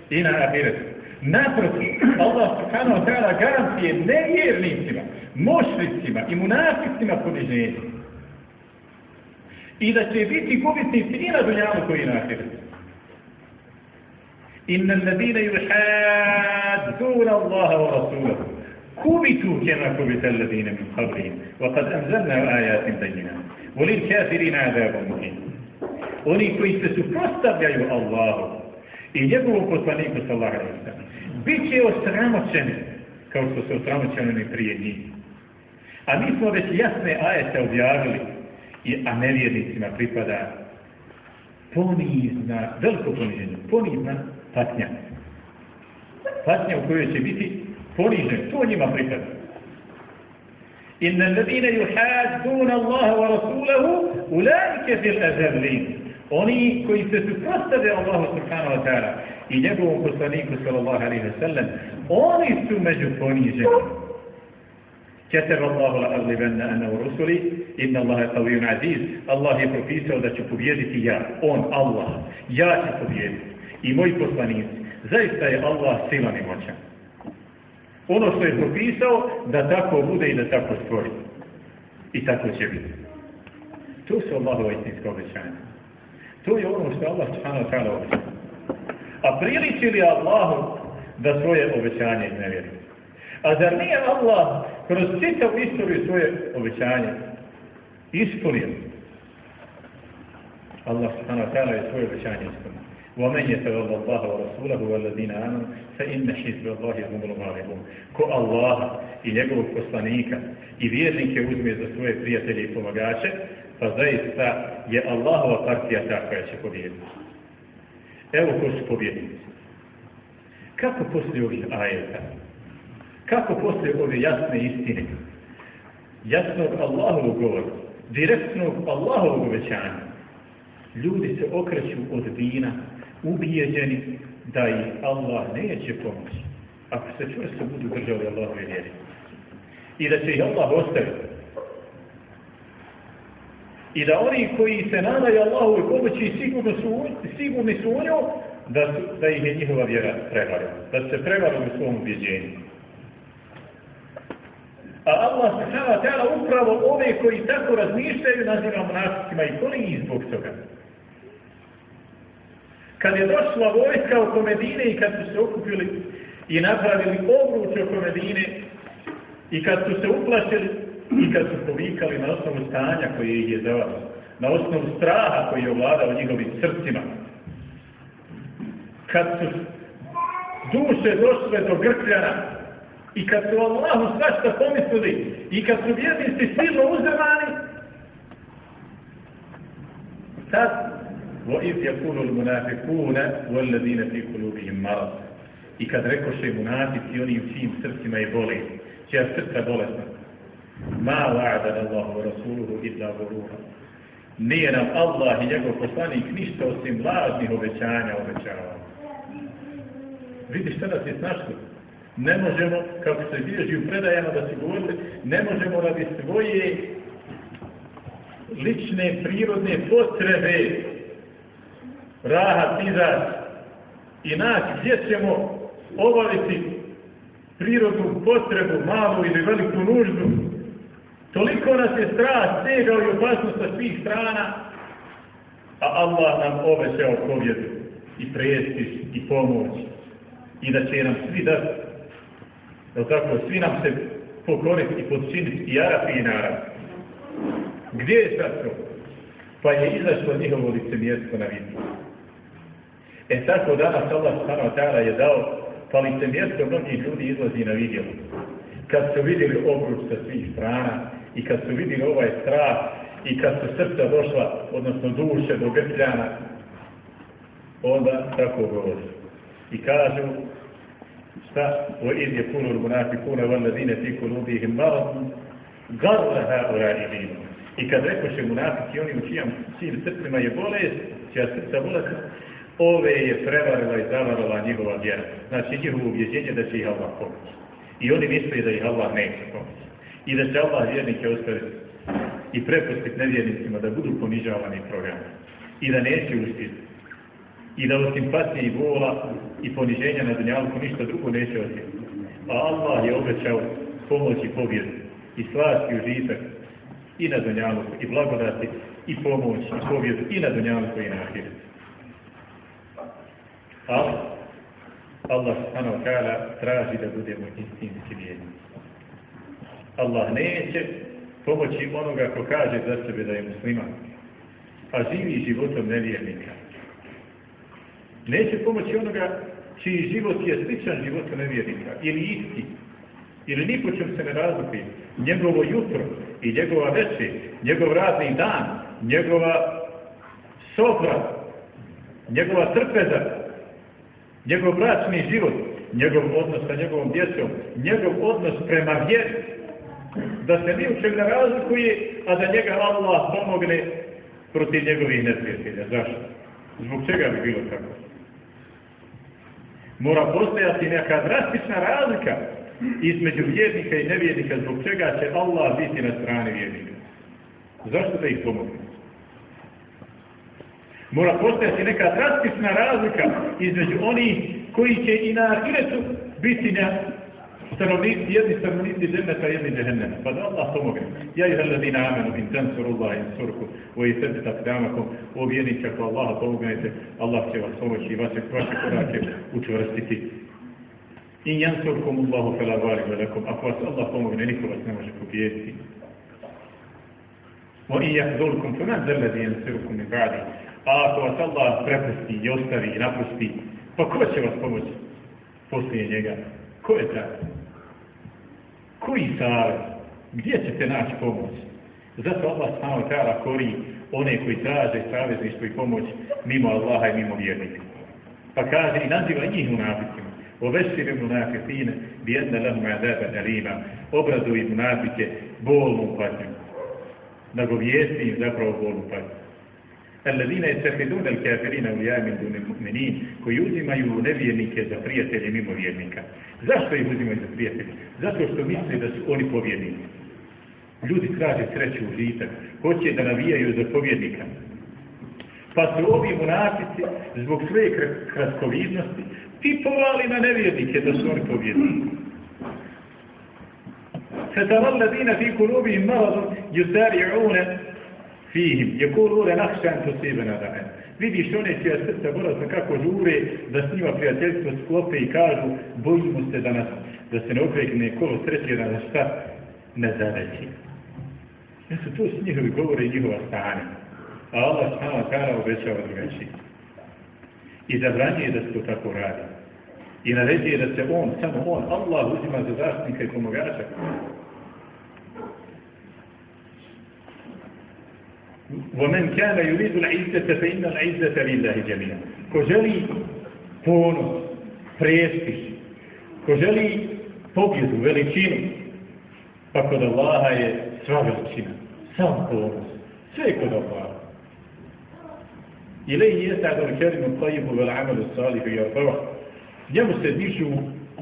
i na Ahiretu. Naprotiv, Allah subhanahu wa ta'ala garantije nevjernicima, mošricima i munaficima poniženja. I da će biti gubitnici i na Dunjaluku i na Ahiretu. Inna alladine yuhadduna Allaha wa rasulahu. كبتوا كما كبت الذين من قبلهم وقد أنزلنا آيات بينات وللكافرين عذاب مهين Oni koji se suprostavljaju Allahu i njegovom poslaniku sallahu alaihi sallam, bit će osramoćeni kao što se osramoćeni prije njih. A mi smo već jasne ajete objavili, a nevjernicima pripada ponizna, veliko poniženje, ponizna patnja. Patnja u kojoj će biti To njima pripada. Inna alladine yuhaddun Allah rasulahu ulaike fil azallin. Oni koji se suprostave Allahu subhanahu wa ta'ala i njegovom poslaniku sallallahu alaihi wa sallam, oni su među poniženi. كتب الله لأغلبن أنا ورسلي إن الله قوي عزيز الله je propisao da ću pobjediti ja, on, Allah. Ja ću pobjediti i moji poslanici. Zaista je Allah silan i moćan. Ono što je propisao, da tako bude i da tako stvori. I tako će biti. To su Allahova istinska obećanja. To je ono što Allah subhanahu ta'ala. A priliči li Allahu da svoje obećanje iznevjeri. A zar nije Allah kroz čitav istoriju svoje obećanje ispunio? Allah subhanahu ta'ala je svoje obećanje ispunio. ومن يتولى الله ورسوله والذين آمنوا فإن حزب الله هم الغالبون ko Allah i njegovog poslanika i vjernike uzme za svoje prijatelje i pomagače, pa zaista je Allahova partija ta koja će pobjediti. Evo ko su pobjednici. Kako poslije ovih ajeta? Kako poslije ove jasne istine? Jasnog Allahovog govora, direktnog Allahovog uvećanja, ljudi se okreću od dina ubijeđeni da ih Allah neće pomoći ako se čvrsto budu držali Allahove vjeri. I da će ih Allah ostaviti. I da oni koji se nadaju Allahove pomoći sigurno su, sigurni su u njoj, da, da ih je njihova vjera prevarila. Da se prevarila u svom ubjeđenju. A Allah wa ta'ala upravo ove koji tako razmišljaju naziva monasticima i koji zbog toga. Kad je došla vojska oko Medine i kad su se okupili i napravili obruč oko Medine i kad su se uplašili i kad su povikali na osnovu stanja koje ih je zavalo, na osnovu straha koji je ovladao njihovim srcima, kad su duše došle do grkljana i kad su Allahu svašta pomislili i kad su vjernici silno uzemani, tad وَإِذْ يَكُونُ الْمُنَافِقُونَ وَالَّذِينَ فِي قُلُوبِهِمْ مَرَض I kad rekoše munafici, oni u čijim srcima je boli, čija srca bolesna. Ma wa'adana Allahu wa rasuluhu illa gurura. Nije nam Allah i njegov poslanik ništa osim lažnih obećanja obećava. Vidi šta nas je snašlo. Ne možemo, kako se bježi u predajama da se govorili, ne možemo radi svoje lične, prirodne potrebe rahat izać i naći gdje ćemo obaviti prirodnu potrebu, malu ili veliku nuždu. Toliko nas je strah, stegao i opasnost sa svih strana, a Allah nam obećao pobjedu i prestiž i pomoć i da će nam svi dati, je tako, svi nam se pokoriti i podčiniti i Arapi i Narab. Gdje je sad to? Pa je izašlo njihovo licemjerstvo na vidu. E tako danas Allah subhanahu je dao, pa mjesto mnogih ljudi izlazi na vidjelo. Kad su vidjeli obruč sa svih strana i kad su vidjeli ovaj strah i kad su srca došla, odnosno duše do grtljana, onda tako govori. I kažu, šta? O je puno munafi kuna van ladine ti kulubihim maradun, garla haura i kad rekoše munafici, oni u čijam, čijim srcima je bolest, čija srca bolest, ove je prevarila i zavarila njihova vjera. Znači njihovo ubjeđenje da će ih Allah pomoći. I oni misle da ih Allah neće pomoći. I da će Allah vjernike ostaviti i prepustiti nevjernicima da budu ponižavani programa. I da neće uspjeti. I da osim patnje i vola i poniženja na dunjalku ništa drugo neće osjetiti. A Allah je obećao pomoć i pobjedu i slast i užitak i na dunjalku i blagodati i pomoć i pobjedu i na dunjalku i na ahiretu. Ali Allah subhanahu wa ta'ala traži da budemo istinski vjernici. Allah neće pomoći onoga ko kaže za sebe da je musliman, a živi životom nevjernika. Neće pomoći onoga čiji život je sličan životu nevjernika, ili isti, ili ni po čem se ne razlikuje. Njegovo jutro i njegova večer, njegov radni dan, njegova sobra, njegova trpeza, njegov bračni život, njegov odnos sa njegovom djecom, njegov odnos prema vjeri, da se ni u čem ne razlikuje, a da njega Allah pomogne protiv njegovih neprijatelja. Zašto? Zbog čega bi bilo tako? Mora postojati neka drastična razlika između vjernika i nevjernika, zbog čega će Allah biti na strani vjernika. Zašto da ih pomogne? Mora postojati neka drastična razlika između onih koji će i na ahiretu biti na stanovnici, jedni stanovnici dženneta, jedni džehennema. Pa da Allah pomogne. Ja i ladina amenu, in tansuru Allah, in surku, o i sebi takdamakom, o vjernici, ako Allah pomognete, Allah će vas pomoći i vaše, vaše korake učvrstiti In jansurkum Allahu fela ghalib lakum. Ako vas Allah pomogne, niko vas ne može pobijediti. In yahzulkum faman zal ladhi yansurukum min ba'di. A ako vas Allah prepusti i ostavi i napusti, pa ko će vas pomoći poslije njega? Ko je taj? Koji savjet? Gdje ćete naći pomoć? Zato Allah samo ta'ala kori one koji traže savezništvo i pomoć mimo Allaha i mimo vjernika. Pa kaže i naziva njih munaficima. Ovešir munaficine bi jedna lahum adaban alima. Obraduj munafike bolnom patnjom. Nagovijesti im zapravo bolnu patnju. الذين يتخذون الكافرين أولياء من دون المؤمنين koji uzimaju nevjernike za prijatelje mimo vjernika. Zašto ih uzimaju za prijatelje? Zato što misle da su oni povjernici. Ljudi traže sreću u žitak, hoće da navijaju za povjednika. Pa su ovi munafici zbog svoje kratkovidnosti tipovali na nevjernike da su oni povjednici. فترى الذين في قلوبهم مرض يسارعون fihim, je kulure nakšan to sebe nadane. Vidiš one čija srca bolazno kako žure da s njima prijateljstvo sklope i kažu bojimo se da nas, da se ne okregne kolo sreće da nas šta ne zareći. Ja su to s njihovi govore i njihova stanja. A Allah sama kara obećava drugačije. I zabranjuje da se to tako radi. I naređuje da se on, samo on, Allah uzima za zaštitnika i pomogača. ومن كان يريد العزة فإن العزة لله جميعا ko želi ponos, prestiž, ko želi pobjedu, veličinu, pa kod Allaha je sva veličina, sam ponos, sve kod Allaha. إليه يسعد الكلم الطيب والعمل الصالح يرفعه njemu se dižu,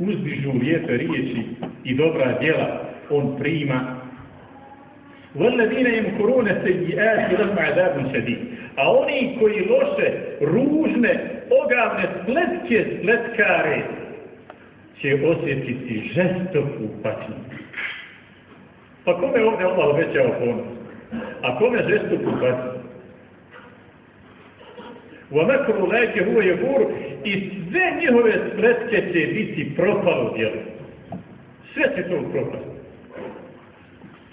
uzdižu lijepe riječi i dobra djela, on prima وَالَّذِينَ يَمْكُرُونَ سَيِّئَاتِ لَهُمْ عَذَابٌ شَدِيدٌ A oni koji loše, ružne, ogavne, spletke, spletkare će osjetiti žestoku patnju. Pa kome ovdje Allah obećao ponos? A kome žestoku patnju? وَمَكْرُ لَيْكَ هُوَ يَبُورُ I sve njihove spletke će biti propalo djelo. Sve će to propasti.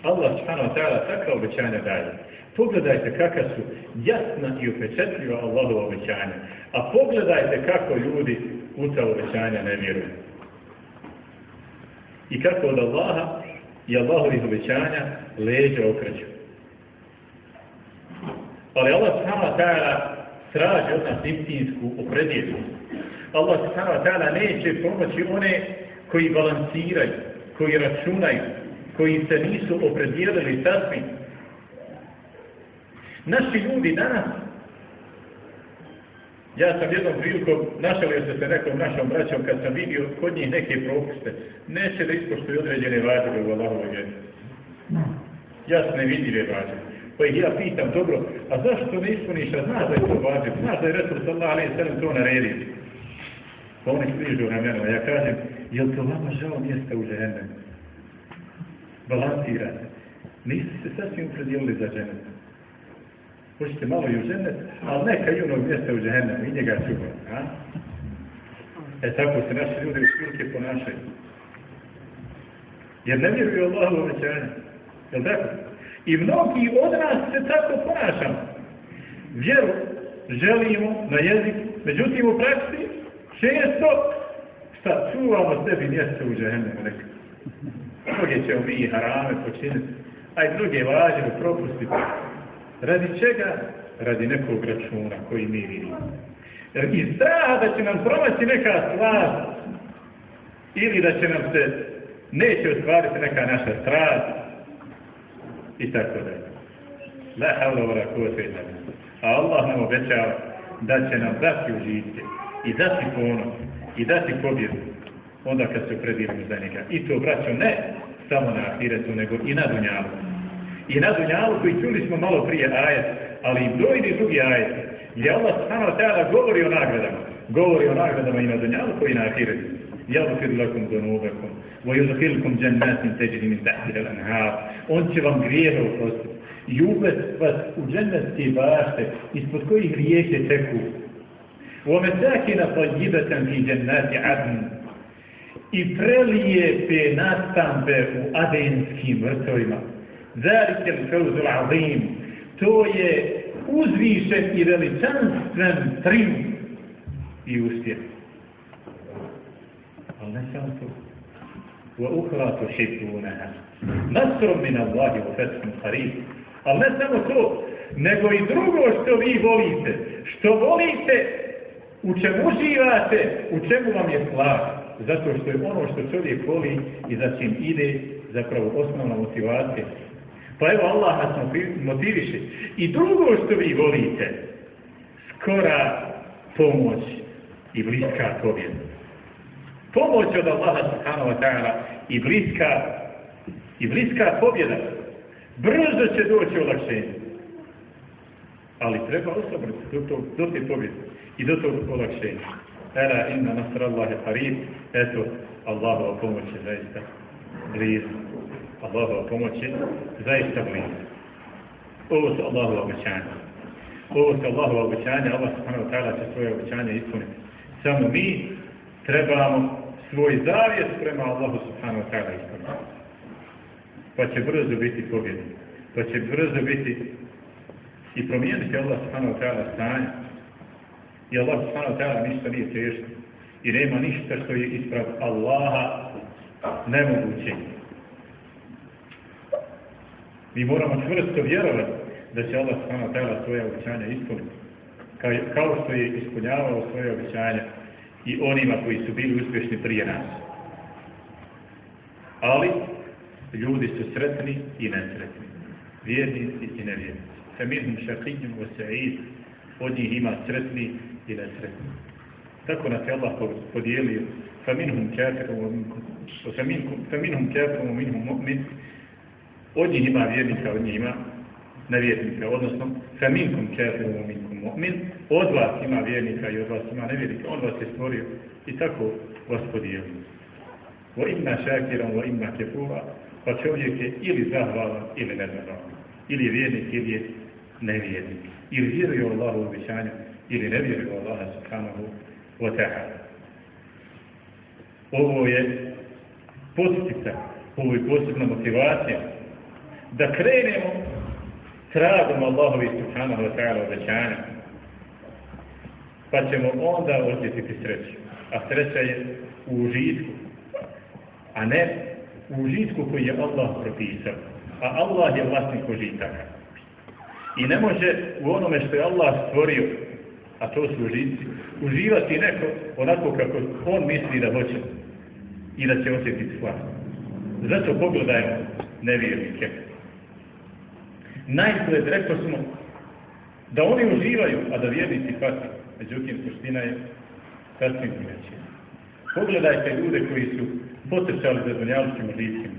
Allah subhanahu wa ta'ala takva obećanja daje. Pogledajte kakva su jasna i upečetljiva Allahova obećanja. A pogledajte kako ljudi u ta obećanja ne vjeruju. I kako od Allaha i Allahovih obećanja leđa okreću. Ali Allah subhanahu wa ta'ala traži od nas istinsku. Allah subhanahu wa ta'ala neće pomoći one koji balansiraju, koji računaju, koji se nisu opredijelili sasvim. Naši ljudi danas, ja sam jednom prilikom našalio se sa nekom našom braćom kad sam vidio kod njih neke propuste, neće da ispoštuju određene vađeve u Allahovoj vjeri. Jasne vidljive vađeve. Pa ih ja pitam, dobro, a zašto ne ispuniš, a znaš da je to vađiv, znaš da je Resul sallallahu alaihi sallam to naredio. Pa oni sližu ramenom, ja kažem, jel to vama žao mjesta u žene? Balansirate. Niste se sasvim upredijelili za ženet. Hoćete malo i u ženet, ali neka i onog mjesta u ženetu i njega čuvati. A? E tako se naši ljudi u svilke ponašaju. Jer ne vjeruju Allahu obećanje. Jel tako? I mnogi od nas se tako ponašamo. Vjeru želimo na jezik, međutim u praksi često šta čuvamo sebi mjesto u ženetu nekako mnoge ćemo mi i harame počiniti, a i druge važne propustiti. Radi čega? Radi nekog računa koji mi vidimo. Jer iz straha da će nam promaći neka stvar ili da će nam se neće ostvariti neka naša strast i tako dalje. La havla vora A Allah nam obećava da će nam dati užitke i dati ponos i dati pobjedu onda kad se opredijelimo za njega. I to, braćo, ne samo na ahiretu, nego i na dunjalu. I na dunjalu koji čuli smo malo prije ajet, ali i brojni drugi ajet, gdje Allah subhanahu tada govori o nagradama. Govori o nagradama i na dunjalu koji na ahiretu. Jadufir lakum donubakum, vajudufirkum džennatim teđini min tahtir anhar. On će vam grijeve uprostiti. i uvest vas u džennetske bašte ispod kojih rijeke teku. Ome sakina tajibatan fi džennati adnu i prelijepe nastambe u adenskim vrtovima. Zalike l-fawzul azim. To je uzvišen i veličanstven triumf i uspjeh. Ali ne samo to. وأخرى تحبونها نصر من الله وفتح قريب ali ne samo to nego i drugo što vi volite što volite u čemu uživate u čemu vam je slav zato što je ono što čovjek voli i za čim ide zapravo osnovna motivacija. Pa evo Allah nas motiviše. I drugo što vi volite, skora pomoć i bliska pobjeda. Pomoć od Allaha subhanahu wa ta'ala i bliska i bliska pobjeda. Brzo će doći olakšenje. Ali treba osabrati do, do, do te pobjede i do tog olakšenja. Ela inna nasr Allahe qarib. Eto, Allahova pomoć je zaista blizu. Allahova pomoć je zaista blizu. Ovo su Allahova obećanja. Ovo su Allahova obećanja. Allah subhanahu ta'ala će svoje obećanje ispuniti. Samo mi trebamo svoj zavjet prema Allahu subhanahu ta'ala ispuniti. Pa će brzo biti pobjedni. Pa će brzo biti i promijeniti Allah subhanahu ta'ala stanje I Allah subhanahu ta'ala ništa nije teško. I nema ništa što je isprav Allaha nemoguće. Mi moramo čvrsto vjerovati da će Allah subhanahu ta'ala svoje obećanja ispuniti. Kao, što je ispunjavao svoje obećanja i onima koji su bili uspješni prije nas. Ali ljudi su sretni i nesretni. Vjernici i nevjernici. Wa sa'id. Od njih ima sretni i nesretni. Tako nas je Allah podijelio فَمِنْهُمْ كَافِرٌ وَمِنْكُمْ فَمِنْهُمْ كَافِرٌ وَمِنْهُمْ مُؤْمِنٌ Od njih ima vjernika, od njih ima nevjernika, odnosno فَمِنْكُمْ كَافِرٌ وَمِنْكُمْ مُؤْمِنٌ Od vas ima vjernika i od vas ima nevjernika, on vas je stvorio i tako vas podijelio. وَإِمَّا شَاكِرًا وَإِمَّا كَفُورًا Pa čovjek je ili zahvalan ili nezahvalan. Ili je vjernik ili je nevjernik. Ili vjeruje u Allahu obećanju ili ne vjeruju Allaha subhanahu wa ta'ala. Ovo je postica, ovo je posebna motivacija da krenemo tragom Allahovi subhanahu wa ta'ala obećanja pa ćemo onda osjetiti sreću. A sreća je u užitku, a ne u užitku koji je Allah propisao. A Allah je vlasnik užitaka. I ne može u onome što je Allah stvorio a to su užici, uživati neko onako kako on misli da hoće i da će osjetiti slast. Zato pogledajmo nevjernike. Najgled rekao smo da oni uživaju, a da vjernici pati. Međutim, suština je sasvim drugačija. Pogledajte ljude koji su potrčali za dunjaličkim užicima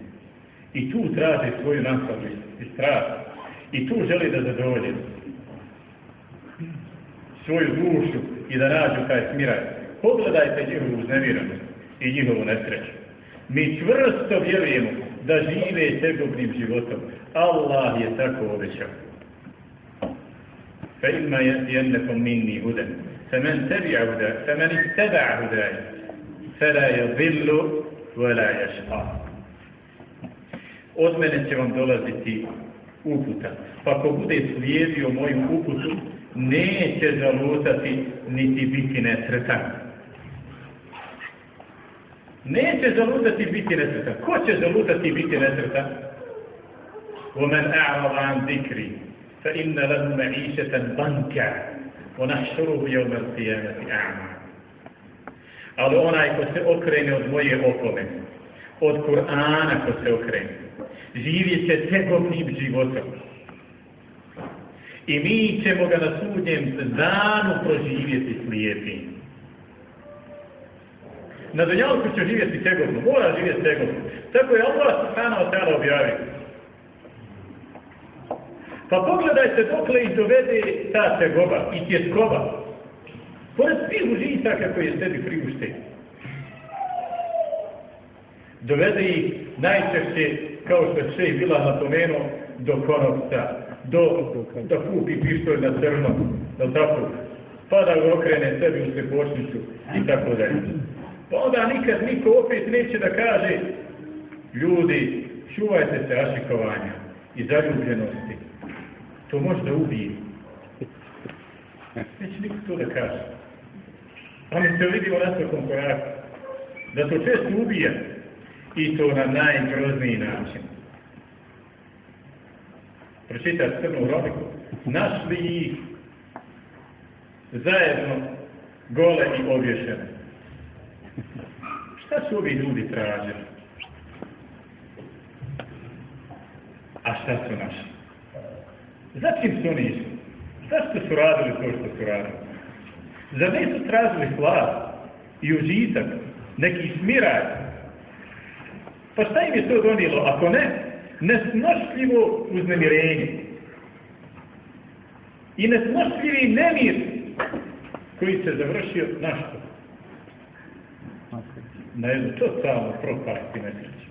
i tu traže svoju nasladu i strast i tu želi da zadovolje svoju dušu i da nađu taj smiraj. Pogledajte njihovu uznemirenost i njihovu nesreću. Mi čvrsto vjerujemo da žive tegobnim životom. Allah je tako obećao. فإما يأتينكم مني هدى فمن تبع هدى فمن اتبع هداي فلا يضل ولا يشقى Od mene će vam dolaziti uputa. Pa ko bude slijedio moju uputu, neće zalutati niti biti nesretan. Neće zalutati biti nesretan. Ko će zalutati biti nesretan? ومن أعرض عن ذكري فإن له معيشة ضنكا ونحشره يوم القيامة أعمى Ali onaj ko se okrene od moje okome, od Kur'ana ko se okrene, živjet će tegobnim životom. I mi ćemo ga na sudnjem danu proživjeti slijepim. Na Dunjalku će živjeti tegobno, mora živjeti tegobno. Tako je Allah subhanahu wa ta'ala objavio. Pa pogledajte dokle ih dovede ta tegoba i tjeskoba. Pored svih užitaka koje je sebi priušte. Dovede ih najčešće, kao što je sve bila napomenuo, do konopca, do, da kupi pištolj na crno, da tako, pa da ga okrene sebi u slepočnicu i tako dalje. Pa onda nikad niko opet neće da kaže ljudi, čuvajte se ašikovanja i zaljubljenosti. To može da ubije. Neće niko to da kaže. Ali se vidimo na svakom koraku. Da to često ubija. I to na najgrozniji način. Pročitajte crnu hroniku. Našli ih zajedno gole i obješene. Šta su ovi ljudi tražili? A šta su naši? Začim su oni išli? Zašto su radili to što su radili? Zar nisu tražili hlad i užitak, neki smiraj? Pa šta im je to donijelo? Ako ne, nesnošljivo uznemirenje. I nesnošljivi nemir koji se završio na što? Na jednu totalnu propast i nesreću.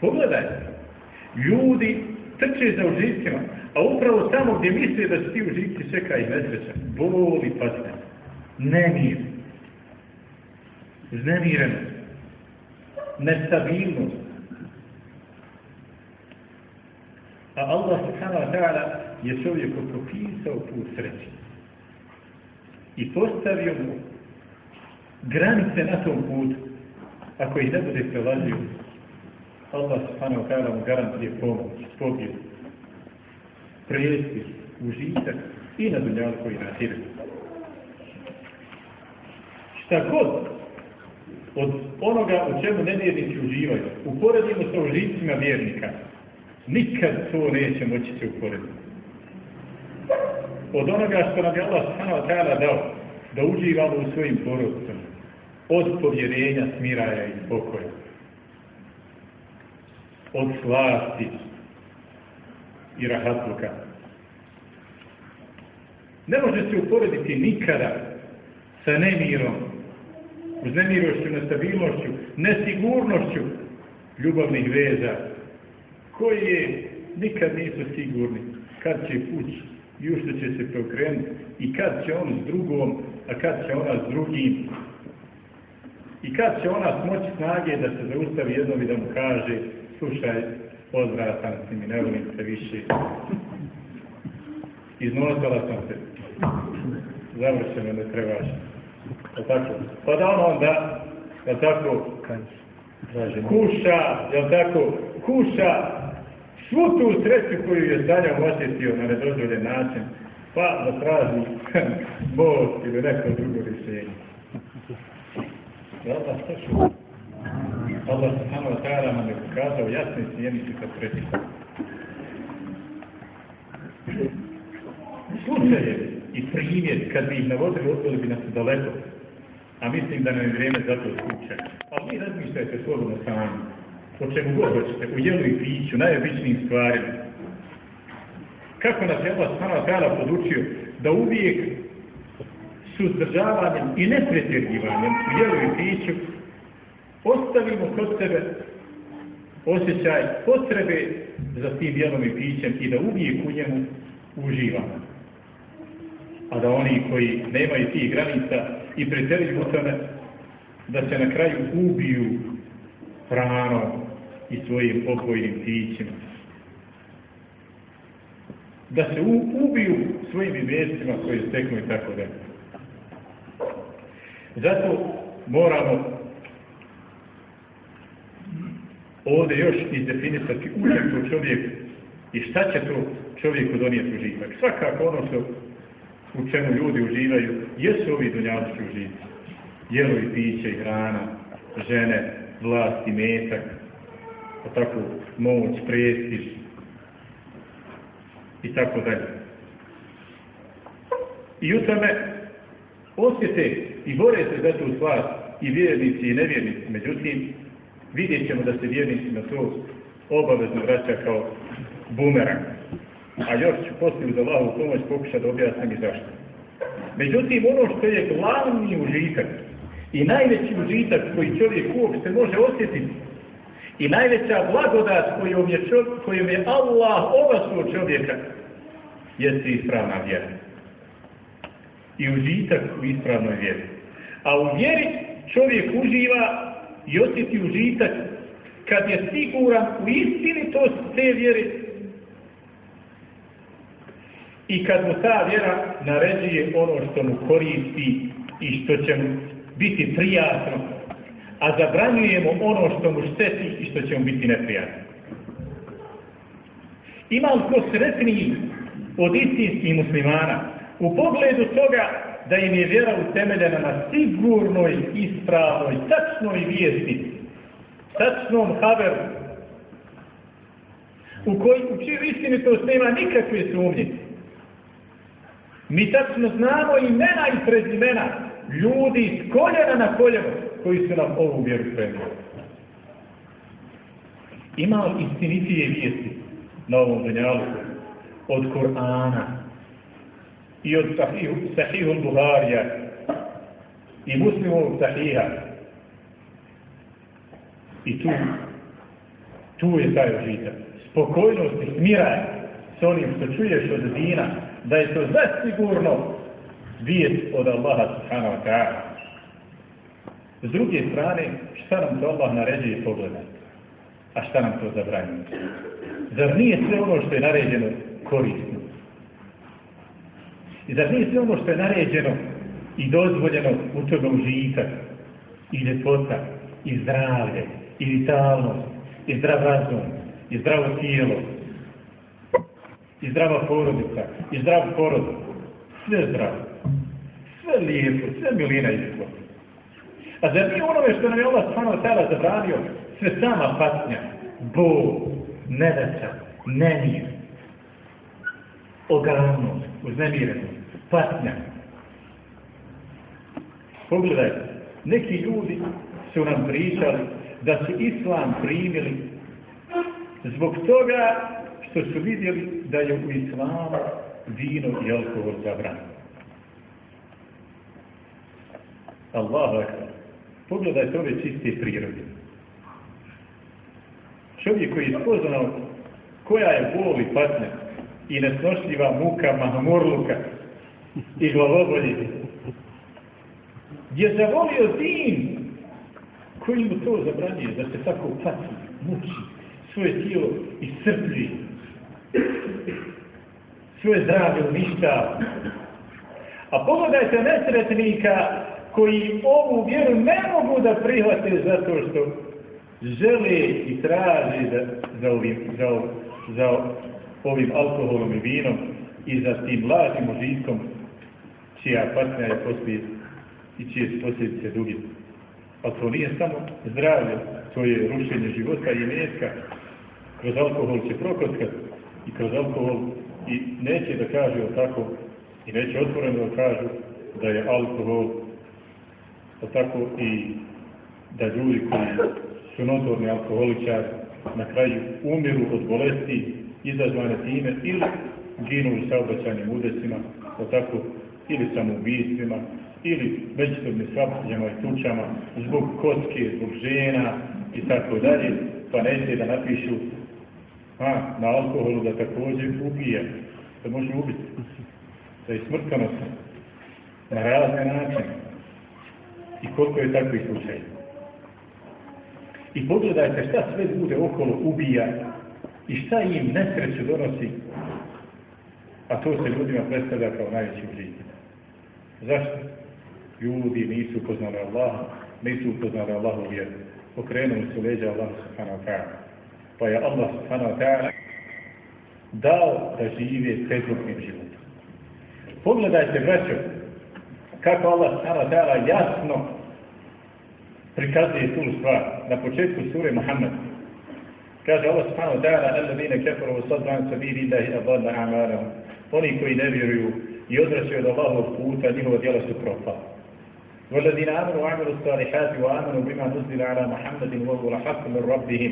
Pogledajte, ljudi trče za užicima, a upravo tamo gdje misle da su ti užici čeka i nesreća, boli patnja, nemir, znemirenost, nestabilnost. A Allah subhanahu wa ta'ala je čovjeku propisao put sreći. I postavio mu granice na tom putu. Ako ih ne bude prelazio, Allah subhanahu wa ta'ala mu garantuje pomoć, pobjed, prejesti, užitak i na dunjalu koji na. Šta god od onoga u čemu nevjernici uživaju, uporedimo sa užicima vjernika, nikad to neće moći se uporediti. Od onoga što nam je Allah ta'ala dao, da uživamo u svojim porodicama, od povjerenja, smiraja i spokoja, od slasti i rahatluka. Ne može se uporediti nikada sa nemirom, uznemirošću, nestabilnošću, nesigurnošću ljubavnih veza, koje nikad nisu sigurni kad će pući i u će se preokrenuti i kad će on s drugom, a kad će ona s drugim i kad će ona smoći snage da se zaustavi jednom i da mu kaže slušaj, odvratan si mi, ne volim se više. Iznosala sam se. Završeno, ne trebaš. Tako? Pa da on onda, jel tako, kuša, jel tako, kuša svu tu sreću koju je Sanjom osjetio na nedozvoljen način, pa da traži Bog ili neko drugo rješenje. Allah, što što? Allah subhanahu wa ta'ala nam je pokazao jasne smjernice kad pretica. Slučaje i primjer, kad bi ih navodili, odveli bi nas daleko. A mislim da nam je vrijeme za to slučaj. Ali vi razmišljajte slobodno sami o čemu god hoćete, u jelu i piću, najobičnijim stvarima. Kako nas je Allah subhanahu wa podučio da uvijek suzdržavanjem i nepretjergivanjem u jelu i piću ostavimo kod sebe osjećaj potrebe za tim jelom i pićem i da uvijek u njemu uživamo. A da oni koji nemaju tih granica i pretjeruju u da se na kraju ubiju hranom i svojim opojnim pićima. Da se ubiju svojim mjestima koje steknu i tako da. Zato moramo ovdje još izdefinisati uvijek to čovjek i šta će to čovjeku donijeti užitak. Svakako ono što u čemu ljudi uživaju jesu ovi donjalički užici. Jelo i piće i hrana, žene, vlast i metak, pa tako moć, prestiž i tako dalje. I u tome osjete i bore se za tu stvar i vjernici i nevjernici. Međutim, vidjet ćemo da se vjernici na to obavezno vraća kao bumerang. A još ću poslije uz Allahovu pomoć pokušati da objasnim i zašto. Međutim, ono što je glavni užitak i najveći užitak koji čovjek uopšte može osjetiti i najveća blagodat kojom je, kojom je Allah ovasuo čovjeka jeste ispravna vjera. i užitak u ispravnoj vjeri. A u vjeri čovjek uživa i osjeti užitak kad je siguran u istinitost te vjere i kad mu ta vjera naređuje ono što mu koristi i što će mu biti prijatno, a zabranjujemo ono što mu šteti i što će mu biti neprijatno. Ima li ko sretniji od istinskih muslimana u pogledu toga da im je vjera utemeljena na sigurnoj, ispravnoj, tačnoj vijesti, tačnom haveru, u koji u čiju istinitost nema nikakve sumnje. Mi tačno znamo imena i prezimena ljudi s koljena na koljeno koji su nam ovu vjeru prenijeli. Ima li istinitije vijesti na ovom dunjalu od Kur'ana i od sahihu, sahihu Buharija i muslimovog sahiha? I tu tu je taj užitak. Spokojnost i smiraj s onim što čuješ od dina da je to zasigurno vijest od Allaha subhanahu wa ta'ala. S druge strane šta nam to Allah naređuje pogledati a šta nam to zabranjuje? Zar nije sve ono što je naređeno korisno? I zar nije sve ono što je naređeno i dozvoljeno u toga užitak i ljepota i zdravlje i vitalnost i zdrav razum i zdravo tijelo i zdrava porodica i zdrav porod sve zdravo sve lijepo, sve milina i ljepota. A zar nije onome što nam je Allah stvarno tada zabranio sve sama patnja, bol, nedaća, nemir, oganost, uznemirenost, patnja. Pogledajte, neki ljudi su nam pričali da su islam primili zbog toga što su vidjeli da je u islamu vino i alkohol zabranjeno. Allahu akbar. Pogledajte ove čiste prirode. Čovjek koji je spoznao koja je bol i patnja i nesnošljiva muka mahmurluka i glavobolje, je zavolio din koji mu to zabranije, da se tako pati, muči, svoje tijelo i srpli, svoje zdravlje uništa. A pogledajte nesretnika koji ovu vjeru ne mogu da prihvate zato što žele i traže za, za, ovim, za, za ovim alkoholom i vinom i za tim lažnim užitkom čija patnja je poslije i čije su posljedice dugi. A to nije samo zdravlje, to je rušenje života i metka. Kroz alkohol će prokotkat i kroz alkohol i neće da kaže o tako i neće otvoreno da kažu da je alkohol o tako i da ljudi koji su notorni alkoholičari na kraju umiru od bolesti izazvane time ili ginu u saobraćajnim udesima, o tako ili samoubistvima, ili međusobnim svađama i tučama, zbog kocke, zbog žena i tako dalje, pa neće da napišu a, na alkoholu da također ubija, da može ubiti, da je smrtkanost na razne načine. I koliko je takvih slučajeva. I pogledajte šta sve bude okolo ubija i šta im nesreću donosi, a to se ljudima predstavlja kao najveći užitak. Zašto? Ljudi nisu upoznali Allaha, nisu upoznali Allahu vjeru. Okrenuli su leđa Allah subhanahu. Pa je Allah subhanahu wa ta'ala dao da žive predvodnim životom. Pogledajte, braćo, kako Allah subhanahu wa ta'ala jasno prikazuje tu stvar na početku sure Muhammed. Kaže Allah subhanahu wa ta'ala alladine kafaru wa saddu an sabilillahi adalla a'malahum. Oni koji ne vjeruju i odvraćaju od Allahovog puta, njihova djela su propala. والذين آمنوا وعملوا الصالحات وآمنوا بما نزل على محمد وهو الحق من ربهم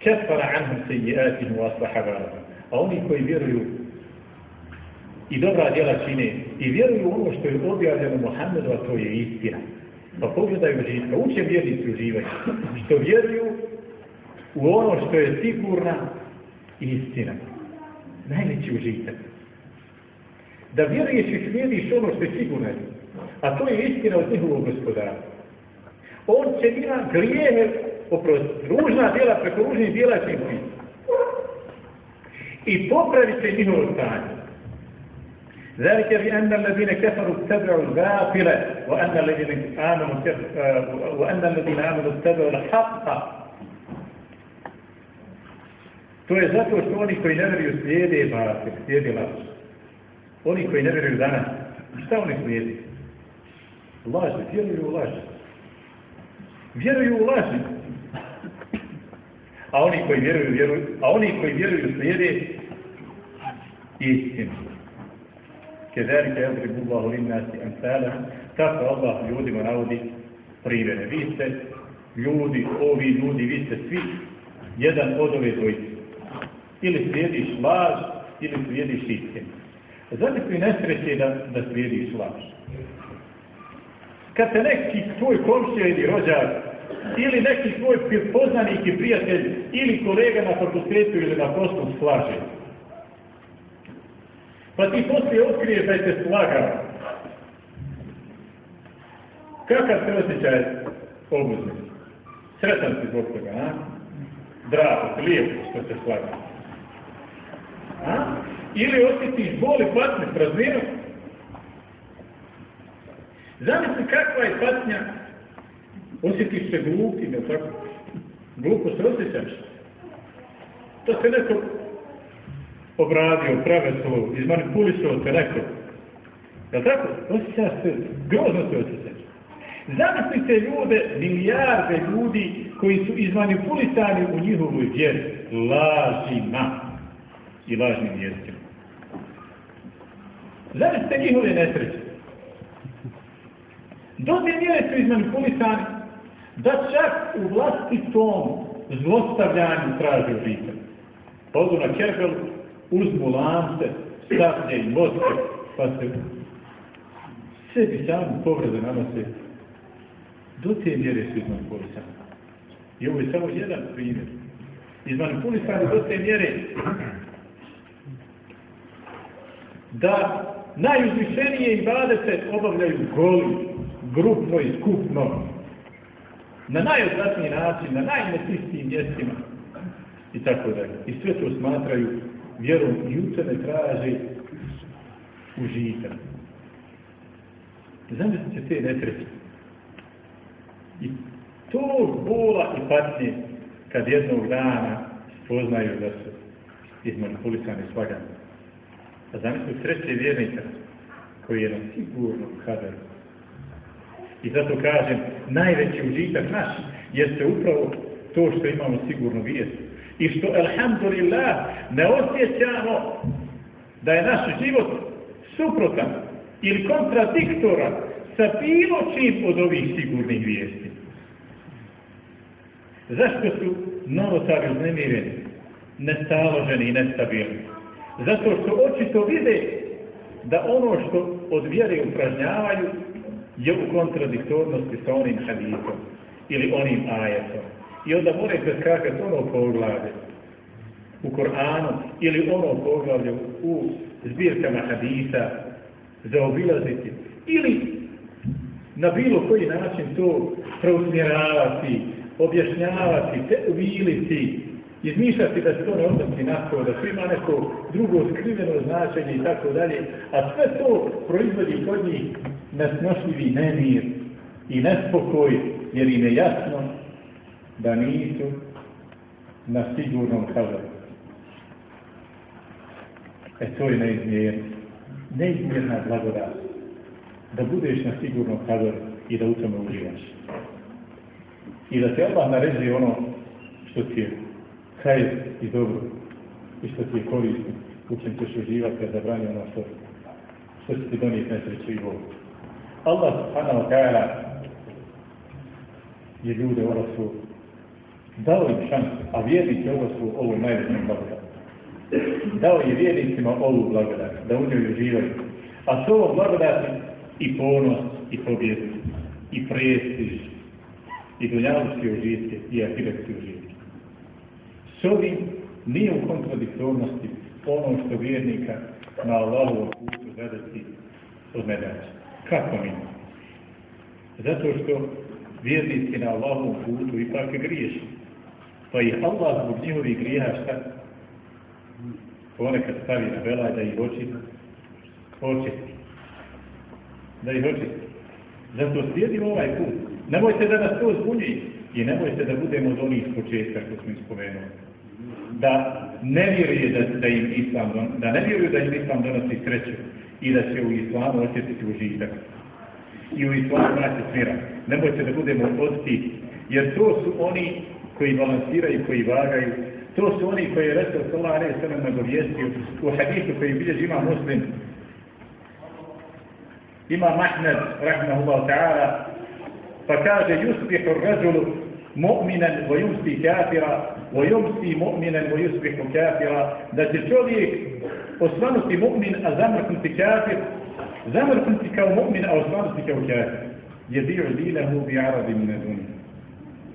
kefara anhum seji'atim u A oni koji vjeruju i dobra djela čine i vjeruju u ono što je objavljeno Muhammedu, a to je istina. Pa pogledaju žitka, uče vjernici uživaju, što vjeruju u ono što je sigurna istina. Najveći užitak. Da vjeruješ i slijediš ono što je sigurno, a to je istina od njihovog gospodara. On će njima grijehe oprostiti. Ružna djela preko ružnih djela će im I popravit će njihovo stanje. ذلك بأن الذين كفروا اتبعوا الباطل وأن الذين آمنوا وأن الذين آمنوا اتبعوا الحق To je zato što oni koji ne vjeruju slijede batil, slijede laž. Oni koji ne vjeruju danas, šta oni slijede? Laže, vjeruju u laže. Vjeruju u laži. A oni koji vjeruju, vjeruju, a oni koji vjeruju slijede istinu. Kedarike yadribu Allahu lin-nasi amsala, tako Allah ljudima navodi primjere. Vi ste ljudi, ovi ljudi, vi ste svi jedan od ove dvojice. Ili slijediš laž, ili slijediš istinu. Zamisli nesreće da, da slijediš laž. Kad te neki tvoj komšija ili rođak, ili neki tvoj poznanik i prijatelj, ili kolega na fakultetu ili na poslu slaže, pa ti poslije otkriješ da je te slagao. Kakav se osjećaj obuzme? Sretan si zbog toga, a? Drago, lijepo što se slagao. A? Ili osjetiš bol i patnje, prazninu? Zamisli kakva je patnja, osjetiš se glupi, ne tako? Glupo se osjećaš. To se neko obradio, praveslo, izmanipulisao te neko. Jel tako? Osjećaš se, grozno se osjećaš. Zamislite ljude, milijarde ljudi koji su izmanipulisani u njihovoj vjeri, lažima i lažnim vijestima. Zamislite njihove nesreće. Do te mjere su izmanipulisani da čak u vlastitom zlostavljanju traže užitak. Podu na Kerbelu, uzmu lance, sablje i motke, pa se sebi sami povrede nanose. Do te mjere su izmanipulisani. I ovo je samo jedan primjer. Izmanipulisani do te mjere da najuzvišenije ibadete obavljaju goli, grupno i skupno, na najodvratniji način, na najnesistijim mjestima i tako dalje. I sve to smatraju vjerom i u tebe traži užitak. Zamislite te nesreće. I to bola i patnje kad jednog dana spoznaju da su izmanipulisani svagani. A zamislite sreće vjernika koji je na sigurnom kaderu. I zato kažem, najveći užitak naš jeste upravo to što imamo sigurno vijest i što, alhamdulillah, ne osjećamo da je naš život suprotan ili kontradiktoran sa bilo čim od ovih sigurnih vijesti. Zašto su novotari uznemireni, nestaloženi i nestabilni? Zato što očito vide da ono što od vjere upražnjavaju je u kontradiktornosti sa onim hadisom ili onim ajetom. I onda moraju preskakati ono poglavlje u Koranu ili ono poglavlje u zbirkama hadisa zaobilaziti ili na bilo koji način to preusmjeravati, objašnjavati, te uviliti, izmišljati da se to ne odnosi na to, da su ima neko drugo skriveno značenje i tako dalje, a sve to proizvodi kod njih nesnošljivi nemir i nespokoj, jer im je jasno da nisu na sigurnom kazaru. E to je neizmjerno. Neizmjerna blagodat. Da budeš na sigurnom kazaru i da u tome uživaš. I da te Allah naređuje ono što ti je hajr i dobro i što ti je korisno, u čem ćeš uživati kada zabranje ono što, što će ti donijeti nesreću i vodu. Allah subhanahu wa ta'ala je ljude ovo su dao im šansu, a vjernici ovo su ovo najvećem blagodat. Dao je vjernicima ovu blagodat, da u njoj uživaju. A s ovom blagodati i ponos, i pobjed, i prestiž, i dunjavuške užitke, i ahiretske užitke. S ovim nije u kontradiktornosti ono što vjernika na Allahovom putu zadati od nedaća. Kako mi? Zato što vjernici na Allahom putu ipak griješi. Pa ih Allah zbog njihovih grija šta? Ponekad stavi na da ih oči očisti. Da ih očisti. Zato slijedimo ovaj put. Nemojte da nas to zbunji i nemojte da budemo od onih početka koji smo ispomenuli. Da ne vjeruje da, da im islam, da ne vjeruju da im islam donosi sreću i da će u islamu osjetiti užitak. I u islamu naći smira. Nemojte da budemo od tih, jer to su oni koji balansiraju, koji vagaju, to su oni koji je Resul sallallahu alaihi sallam nagovijestio u hadisu koji bilježi ima muslim. Ima Mahmed, rahmahullahu ta'ala, pa kaže, yusbihu rajulu mu'minan wa yumsi kafira, wa yumsi mu'minan wa yusbihu kafira, da će čovjek osvanuti mu'min, a zamrknuti kafir, zamrknuti kao mu'min, a osvanuti kao kafir. Jebi'u dinahu bi arabi min dunia.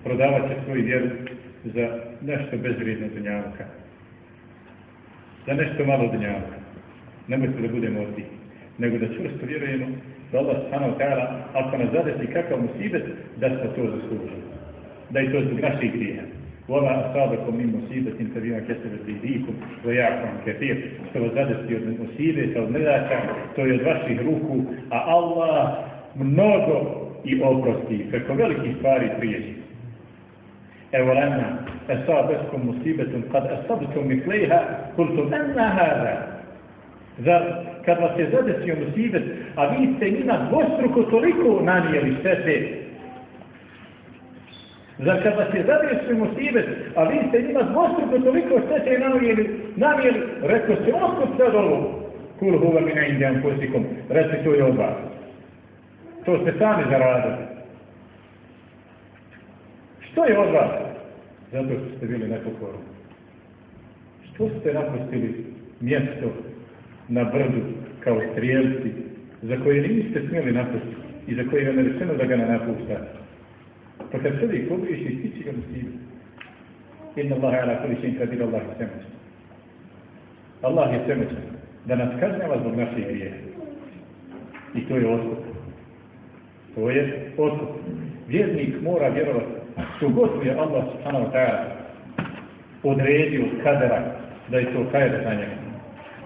Prodavat će svoj vjeru za nešto bezvrijedno dunjavka. Za nešto malo dunjavka. Nemojte da budemo od. Nego da čvrsto vjerujemo da Allah subhanahu ta'ala ako nas zadesi kakav musibet, da smo to zaslužili da je to zbog naših grijeha. Vola asabakom min musibetim fe bima kesebet lidikum ve vam kefir. Što vas zadesti od musibeta, od nedača, to je od vaših ruku, a Allah mnogo i oprosti, preko velikih stvari priježi. Evo lana, asabakom musibetom, kad asabakom miklejha, kultum enna hada. Zar kad vas je zadesio musibet, a vi ste njima dvostruko toliko nanijeli štete, Zar kad vas je zadesio musibet, a vi ste njima dvostruko toliko štete nanijeli, nanijeli, rekao se, otkud sad ovo? Kul huva mina indijan posikom, reci to je od vas. To ste sami zaradili. Što je od vas? Zato što ste bili nepokorni. Što ste napustili mjesto na brdu kao strijelci za koje niste smjeli napustiti i za koje je rečeno da ga ne napuštate? Pa kad čovjek pogriješi, stići ga musibet. Inna Allah ala kuli še'in kadir, Allah je svemoćan. Allah je svemoćan. Da nas kažnjava zbog naših grijeha. I to je otkup. To je otkup. Vjernik mora vjerovati što god je Allah subhanahu ta'ala odredio kadera da je to kajer za njega.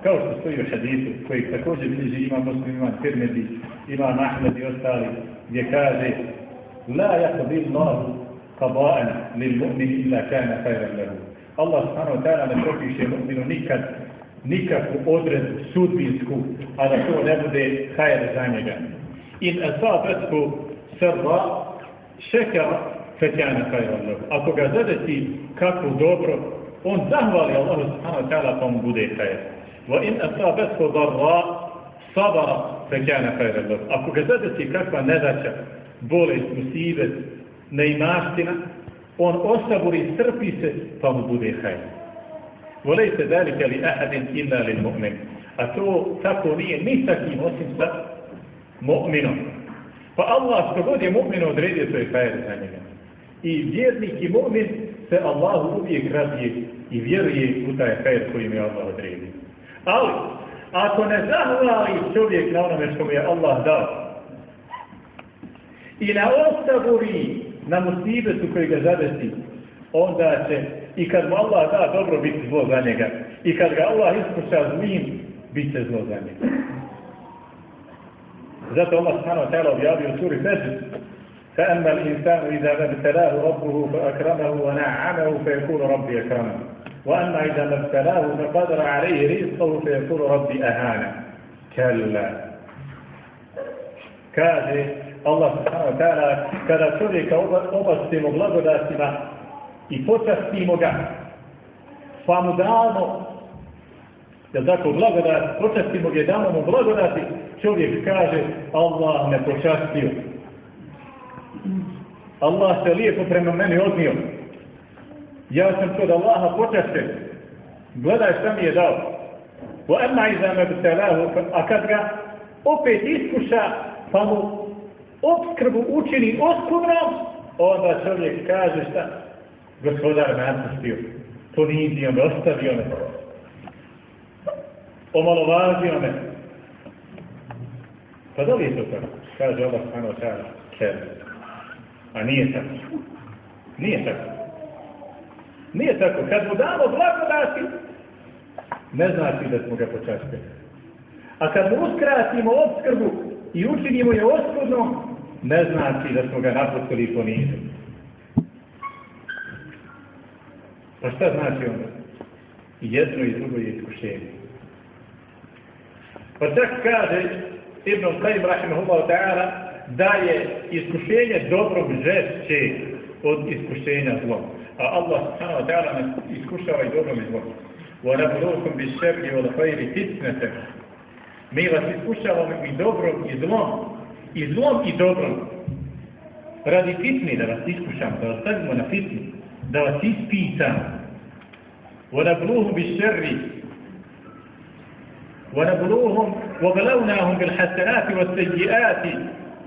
Kao što stoji u hadisu koji također bilježi ima muslim, ima Tirmidhi, ima Ahmed i ostali gdje kaže Yaqdi Allahu qada'an lil mu'min illa kana khayran lahu. Allah subhanahu wa ta'ala ne propiše mu'minu nikad nikakvu odredbu sudbinsku, a da to ne bude hajer za njega. In asabatku srra šekara fekjana kajra lahu. Ako ga zadesi kako dobro, on zahvali Allah subhanahu wa ta'ala pa mu bude hajer. Wa in asabatku darra sabara fekjana kajra lahu. Ako ga zadesi kakva nedaća, bolest, musive, neimaština, on osaburi, trpi se, pa mu bude hajn. Volej se dalike li ahadin ima li mu'min. A to tako nije ni sa kim osim sa mu'minom. Pa Allah što god je mu'min odredio, to je hajn za njega. I vjernik i mu'min se Allahu uvijek radije i vjeruje u taj hajn koji je Allah odredio. Ali, ako ne zahvali čovjek na onome što mu je Allah dao, i na ostaburi na musibetu koji ga zadesi, onda će i kad mu Allah da dobro biti zlo za njega i kad ga Allah iskuša zlim, bit će zlo za njega. Zato Allah subhanahu wa objavio suri Fejid فأما الإنسان إذا ما ابتلاه ربه فأكرمه ونعمه فيقول ربي أكرمه وأما إذا ما ابتلاه فقدر عليه رزقه فيقول ربي أهانه كلا kaže Allah subhanahu ta'ala kada čovjeka obastimo blagodatima i počastimo ga, pa mu damo, jel tako, blagodat, počastimo ga i damo mu blagodati, čovjek kaže, Allah me počastio. Allah se lijepo prema meni odnio. Ja sam kod Allaha počašten. Gledaj šta mi je dao. A kad ga opet iskuša, pa mu obskrbu učini oskudnom, onda čovjek kaže šta? gospodar me napustio, ponizio me, ostavio me, omalovažio me. Pa da li je to tako? Kaže subhanahu wa ta'ala, A nije tako. Nije tako. Nije tako. Kad mu damo blagodati, ne znači da smo ga počastili. A kad mu uskratimo obskrbu i učinimo je oskudnom, ne znači da smo ga napustili i ponizili. Pa šta znači onda? Jedno i drugo je iskušenje. Pa čak kaže Ibn Qayyim rahimahullahu ta'ala da je iskušenje dobrog žešće od iskušenja zlom. A Allah subhanahu wa ta'ala nas iskušava i dobrom i zlom. وَنَبْلُوكُمْ بِالشَّرِّ وَالْخَيْرِ فِتْنَةً Mi vas iskušavamo i dobrom i zlom. I zlom i dobrom. Radi fitni da vas iskušam, da vas stavimo na fitni, da vas ispitam. وَنَبْلُوهُمْ بِالشَّرِّ ونبلوهم وبلوناهم بالحسنات والسيئات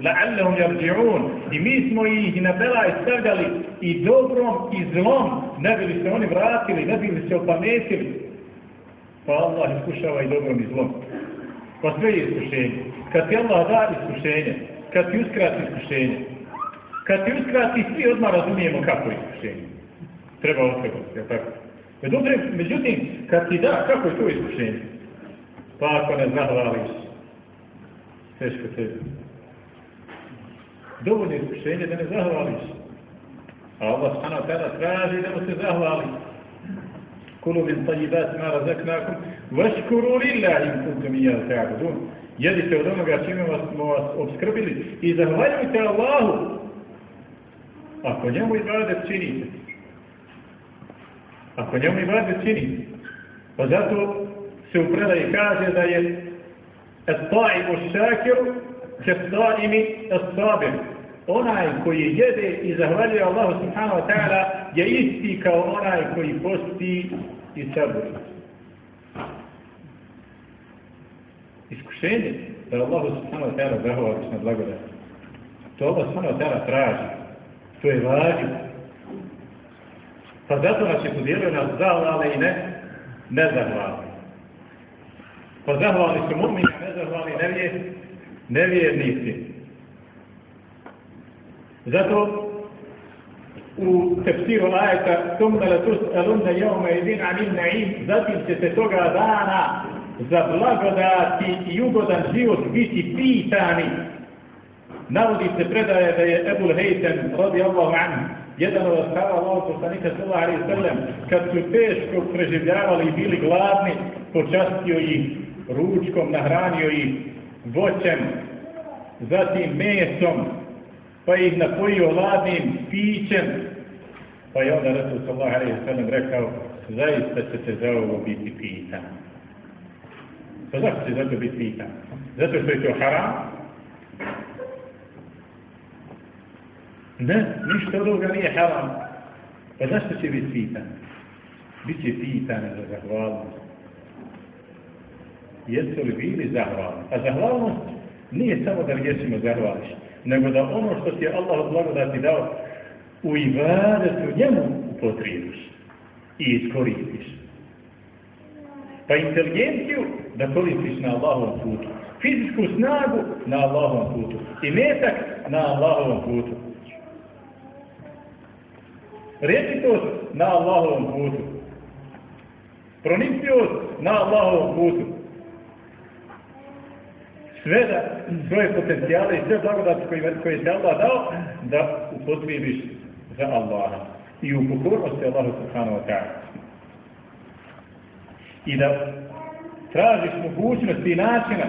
لعلهم يرجعون i mi smo ih na belaj stavljali i dobrom i zlom ne bi li se oni vratili ne bi li se opametili pa Allah iskušava i dobrom i zlom pa sve je iskušenje kad ti Allah da iskušenje kad ti uskrati iskušenje kad ti uskrati svi odmah razumijemo kako je iskušenje treba ostaviti, je tako? Međutim, kad ti da, kako je to iskušenje? Pa ako ne zahvališ, teško tebi. Dovoljno iskušenje da ne zahvališ. A Allah subhanahu tada traži da mu se zahvali. Kulu min tajibat ma razaknakum, vaškuru lillahi kuntum i jel ta'budun. Jedite od onoga čime vas, smo vas obskrbili i zahvaljujte Allahu. Ako njemu ibadet činite. Ako njemu ibadet činite. Pa zato se u predaji kaže da je et-ta'imu šakiru ke-ta'imi es-sabir. Onaj koji jede i zahvaljuje Allahu subhanahu wa ta'ala je isti kao onaj koji posti i saburi. Iskušenje da je Allah subhanahu wa ta'ala zahvališ na blagodat. To Allah subhanahu wa ta'ala traži. To je važno. Pa zato nas je podijelio na zahvale i ne nezahvale. Pa zahvali su mu'mini, nezahvali nevije, nevjernici. Zato u tepsiru ajeta tumna la tus'alunna jevme idin anil na'im zatim ćete toga dana za blagodati i ugodan život biti pitani. Navodi se predaje da je Ebul Hejten radi Allahu anhu jedan od ashaba Allahu poslanika sallallahu alaihi sallam kad su teško preživljavali i bili gladni počastio ih ručkom nahranio ih voćem, zatim mesom, pa ih napojio ladnim pićem, pa je onda Rasul sallallahu alaihi sallam rekao, zaista ćete za ovo biti pitan. Pa zašto će za to biti pitan? Zato što je to haram? Ne, ništa od ovoga nije haram. Pa zašto će biti pitan? Biće pitan za zahvalnost jesu li bili zahvalni. A zahvalnost nije samo da jesimo zahvališ, nego da ono što ti je Allah blagodati dao u ibadetu njemu upotrijebiš i iskoristiš. Pa inteligenciju da koristiš na Allahovom putu. Fizičku snagu na Allahovom putu. I metak na Allahovom putu. Rečitost na Allahovom putu. Pronicljivost na Allahovom putu sve da svoje potencijale i sve blagodati koje, koje se Allah dao, da upotrebiš za Allaha. I u pokornosti Allahu subhanahu wa ta'ala. I da tražiš mogućnosti i načina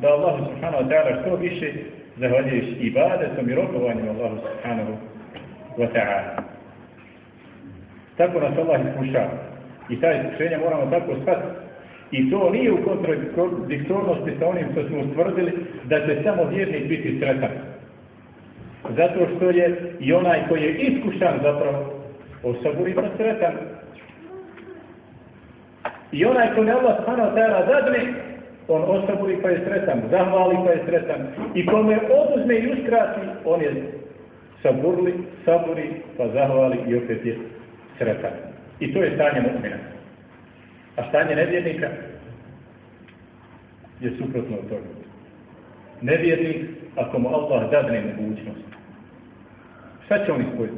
da Allahu subhanahu wa ta'ala što više zahvaljuješ ibadetom i rokovanjem Allahu subhanahu wa ta'ala. Tako nas Allah iskušava. I ta iskušenja moramo tako shvatiti i to nije u kontradiktornosti sa onim što smo ustvrdili da će samo vjernik biti sretan. Zato što je i onaj koji je iskušan zapravo osoburima sretan. I onaj koji ne Allah stano tajala dadne, on osoburi pa je sretan, zahvali pa je sretan. I kome oduzme i uskrati, on je saburli, saburi, pa zahvali i opet je sretan. I to je stanje mu'mina. A stanje nevjernika je suprotno od toga. nevjernik ako mu Allah dadne mogućnost. Šta će on ispojiti?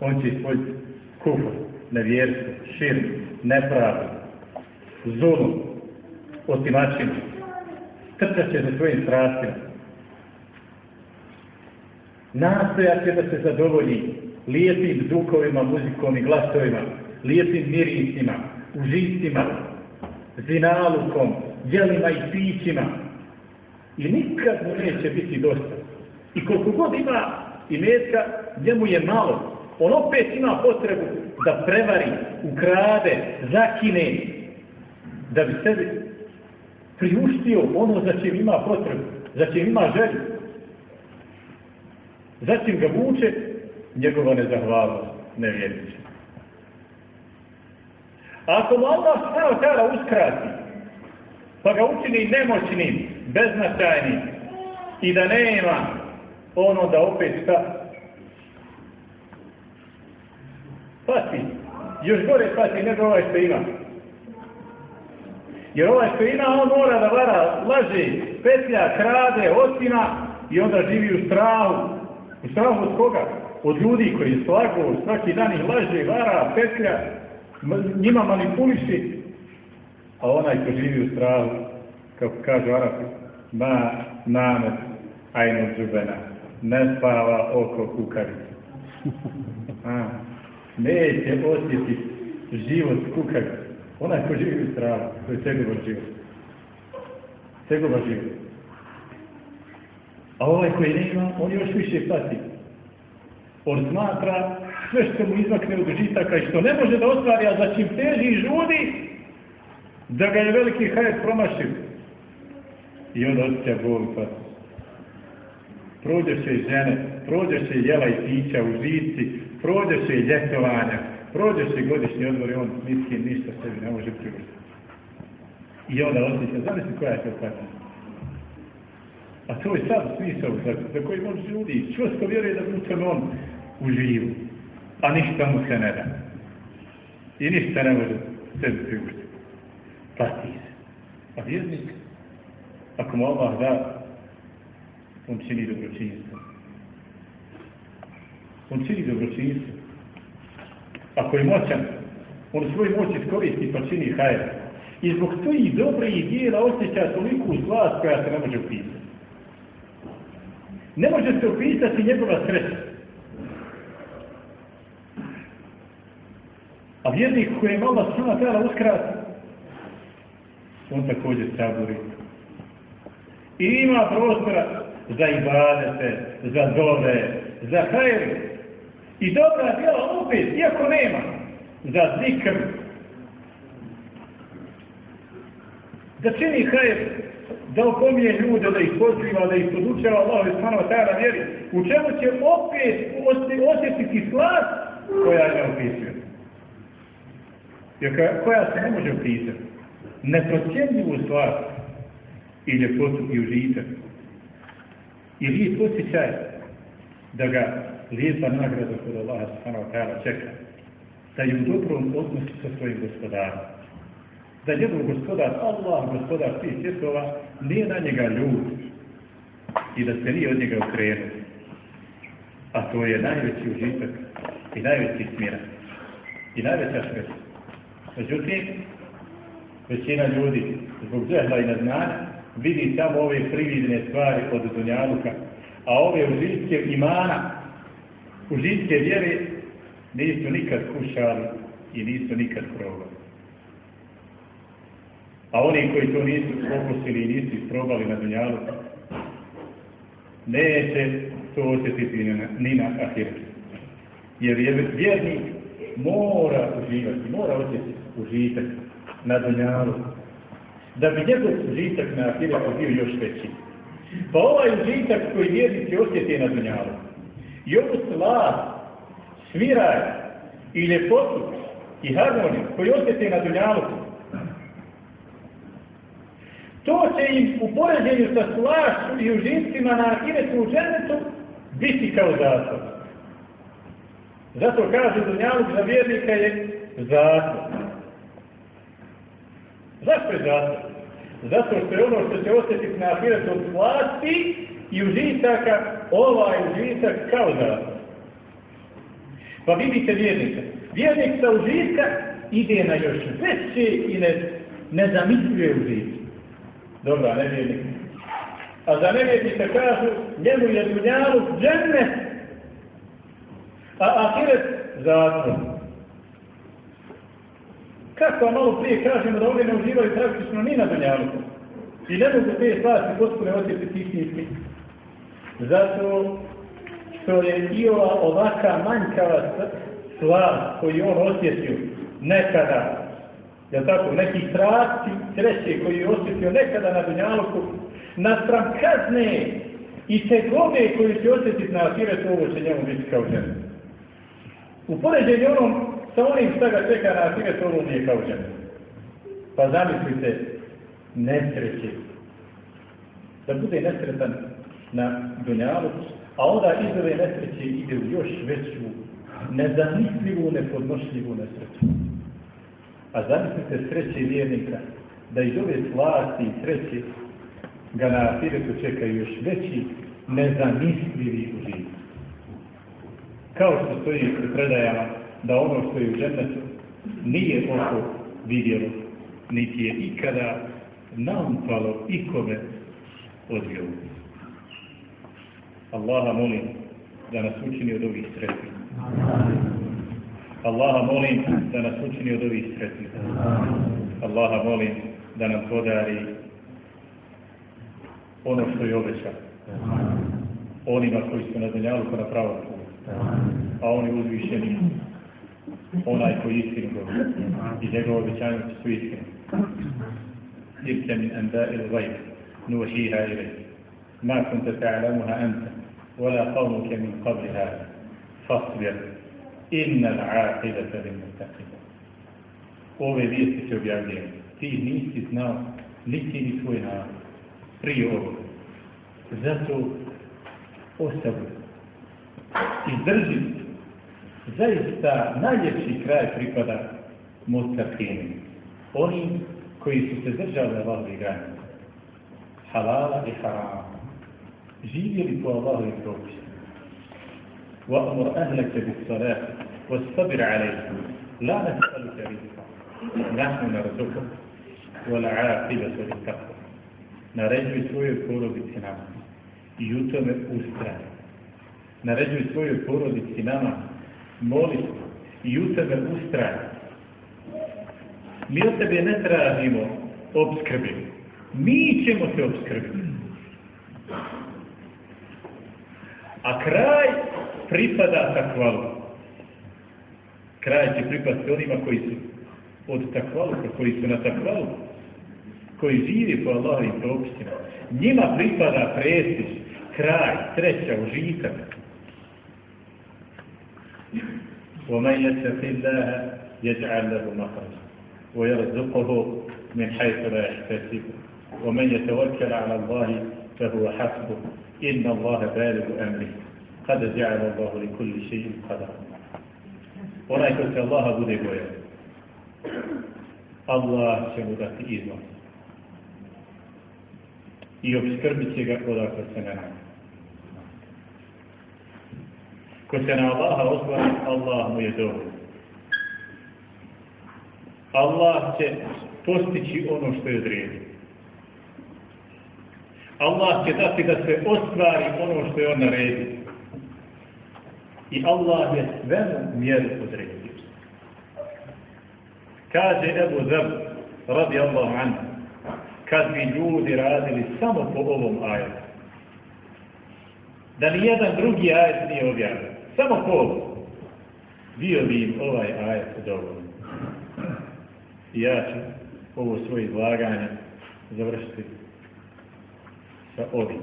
On će ispojiti kufr, nevjerstvo, šir, nepravdu, zulum, otimačinu. Trčat će za svojim strastima. Nastojat će da se zadovolji lijepim zvukovima, muzikom i glasovima, lijepim mirisima, užicima, zinalukom, jelima i pićima. I nikad mu neće biti dosta. I koliko god ima i metka, njemu je malo. On opet ima potrebu da prevari, ukrade, zakine, da bi sebi priuštio ono za čim ima potrebu, za čim ima želju. Zatim ga vuče njegova nezahvalnost, nevjerniče. Ako mu Allah stara tada uskrati, pa ga učini nemoćnim, beznačajnim i da nema ono da opet šta? Pati. Još gore pati nego ovaj što ima. Jer ovaj što ima, on mora da vara, laže, petlja, krade, otima i onda živi u strahu. U strahu od koga? Od ljudi koji slagu, svaki dan ih laže, vara, petlja, njima manipuliši. A onaj ko živi u strahu, kako kažu Arapi, ma namet ajnu džubena, ne spava oko kukavice. Neće osjetiti život kukavice. Onaj ko živi u strahu, to je tegova život. Tegova život. A ovaj koji nema, on još više pati. On smatra sve što mu izmakne od žitaka i što ne može da ostvari, a za čim teži i žudi, da ga je veliki hajet promašio. I onda osjeća bol i pati. Prođeše žene, prođeše jela i pića u žici, prođeše ljetovanja, prođeše godišnji odmor i on misli ništa sebi ne može priuštiti. I onda osjeća, zamisli koja je to pati. A to je sad smisao za, koji može ljudi čvrsto vjeruje da u tome on uživu. A ništa mu se ne da. I ništa ne može sebi priuštiti. Pati se. A vjernik, ako mu Allah da, on čini dobročinstvo. On čini dobročinstvo. Ako je moćan, on svoj moć iskoristi pa čini hajer. I zbog tvojih dobrih dijela osjeća toliku slast koja se ne može upisati. Ne može se opisati njegova sreća. A vjernik koji je malo sama tela uskrati, on također sabori. I ima prostora za ibadete, za dove, za hajer. I dobra djela opet, iako nema, za zikr. Da čini hajer, da opominje ljude, da ih poziva, da ih podučava Allah i stvarno tada vjeri, u čemu će opet osjetiti slast koja ga opisuje. Jer koja se ne može opisati. Neprocjenjivu slast i ljepotu i užitak. I lijep osjećaj da ga lijepa nagrada kod Allaha subhanahu wa čeka. Da je u dobrom odnosu sa svojim gospodarom da njegov gospodar, Allah, gospodar svih svjetova, nije na njega ljud i da se nije od njega okrenuo. A to je najveći užitak i najveći smjerak i najveća švest. Međutim, većina ljudi zbog džehla i neznanja vidi samo ove prividne stvari od dunjaluka, a ove užitke imana, užitke vjere nisu nikad kušali i nisu nikad probali. A oni koji to nisu pokusili i nisu isprobali na dunjalu, neće to osjetiti ni na ahiretu. Jer je vjernik mora uživati, mora osjetiti užitak na dunjalu, da bi njegov užitak na ahiretu bio još veći. Pa ovaj užitak koji vjernici osjeti na dunjalu, i ovu slast, smiraj i ljepotu i harmoniju koji osjeti na dunjalu, to će im u poređenju sa slašću i užicima na ahiretu u dženetu biti kao zatvor. Zato kaže Dunjaluk za vjernika je zatvor. Zašto je zatvor? Zato što je ono što će osjetiti na ahiretu od vlasti i užitaka, ovaj užitak kao da. Pa vidite vjernika. Vjernik sa užitka ide na još veće i ne, nezamisljive užitke. Dobro, ne vjernik. A za nevjernika kažu, njemu je dunjalu džene, a ahiret zatvor. Kako malo prije kažemo da ovdje ne uživaju praktično ni na dunjalu. I ne mogu te slasti potpuno osjetiti istinski. Zato što je i ova ovaka manjkava slast koju on osjetio nekada, je tako, neki strasti sreće koji je osjetio nekada na dunjalku, naspram kazne i tegobe koju će osjetiti na ahiretu, ovo će njemu biti kao žena. U poređenju onom, sa onim šta ga čeka na ahiretu, ovo nije kao žena. Pa zamislite, nesreće. Da bude nesretan na dunjalu, a onda iz ove nesreće ide u još veću, nezamislivu, nepodnošljivu nesreću. A zamislite sreće vjernika, da iz ove slasti i sreće ga na ahiretu čekaju još veći, nezamislivi uživ. Kao što stoji u predajama da ono što je u džennetu nije oko vidjelo, niti je ikada naumpalo ikome od ljudi. Allaha molim da nas učini od ovih sretnih. Allaha molim da nas učini od ovih sretnih. Allaha molim da nam podari ono što je obeća. Onima koji su na ko na pravom. A oni uzvišeni. Onaj koji istinu govori. I njegove obećanje su istine. Irke min enda il gajbe. Nuhiha ilaihi. ما كنت تعلمها أنت ولا قومك من قبل هذا فاصبر إن العاقبة للمتقين ove vijesti se objavljaju. Ti nisi znao, niti ni svoj narod prije ovoga. Zato ostavi. Izdrži. Zaista najljepši kraj pripada Mustaqinu. Oni koji su se držali Allahovi granica. Halala i harama. Živjeli po Allahovi propisi. وأمر أهلك بالصلاة واصطبر عليها لا نسألك رزقا نحن نرزقك والعاقبة للتقوى naređuj svojoj porodici nama i u tome ustraje. Naređuj svojoj porodici nama, moli i u tome ustraje. Mi od tebe ne tražimo obskrbi. Mi ćemo se obskrbiti. A kraj pripada takvalu. Kraj će pripasti onima koji su od takvaluka, koji su na takvalu, koji živi po Allahovim propisima. Njima pripada prestiž, kraj, sreća, užitak. ومن يتق الله يجعل له مخرجا ويرزقه من حيث لا يحتسب ومن يتوكل على الله فهو حسبه إن الله بالغ أمره قد جعل الله لكل شيء قدرا onaj ko se Allaha bude bojao Allah će mu dati iznos i obskrbit će ga odakle se ne nama. Ko se na Allaha osvori, Allah mu je dobro. Allah će postići ono što je odredio. Allah će dati da se ostvari ono što je on naredio. I Allah je sve mjeru odredio. Kaže Ebu Zab, radi Allah anhu, kad bi ljudi radili samo po ovom ajetu. Da ni jedan drugi ajet nije objavljen. Samo po ovom. Bio bi im ovaj ajet dovoljno. I ja ću ovo svoje izlaganje završiti sa ovim.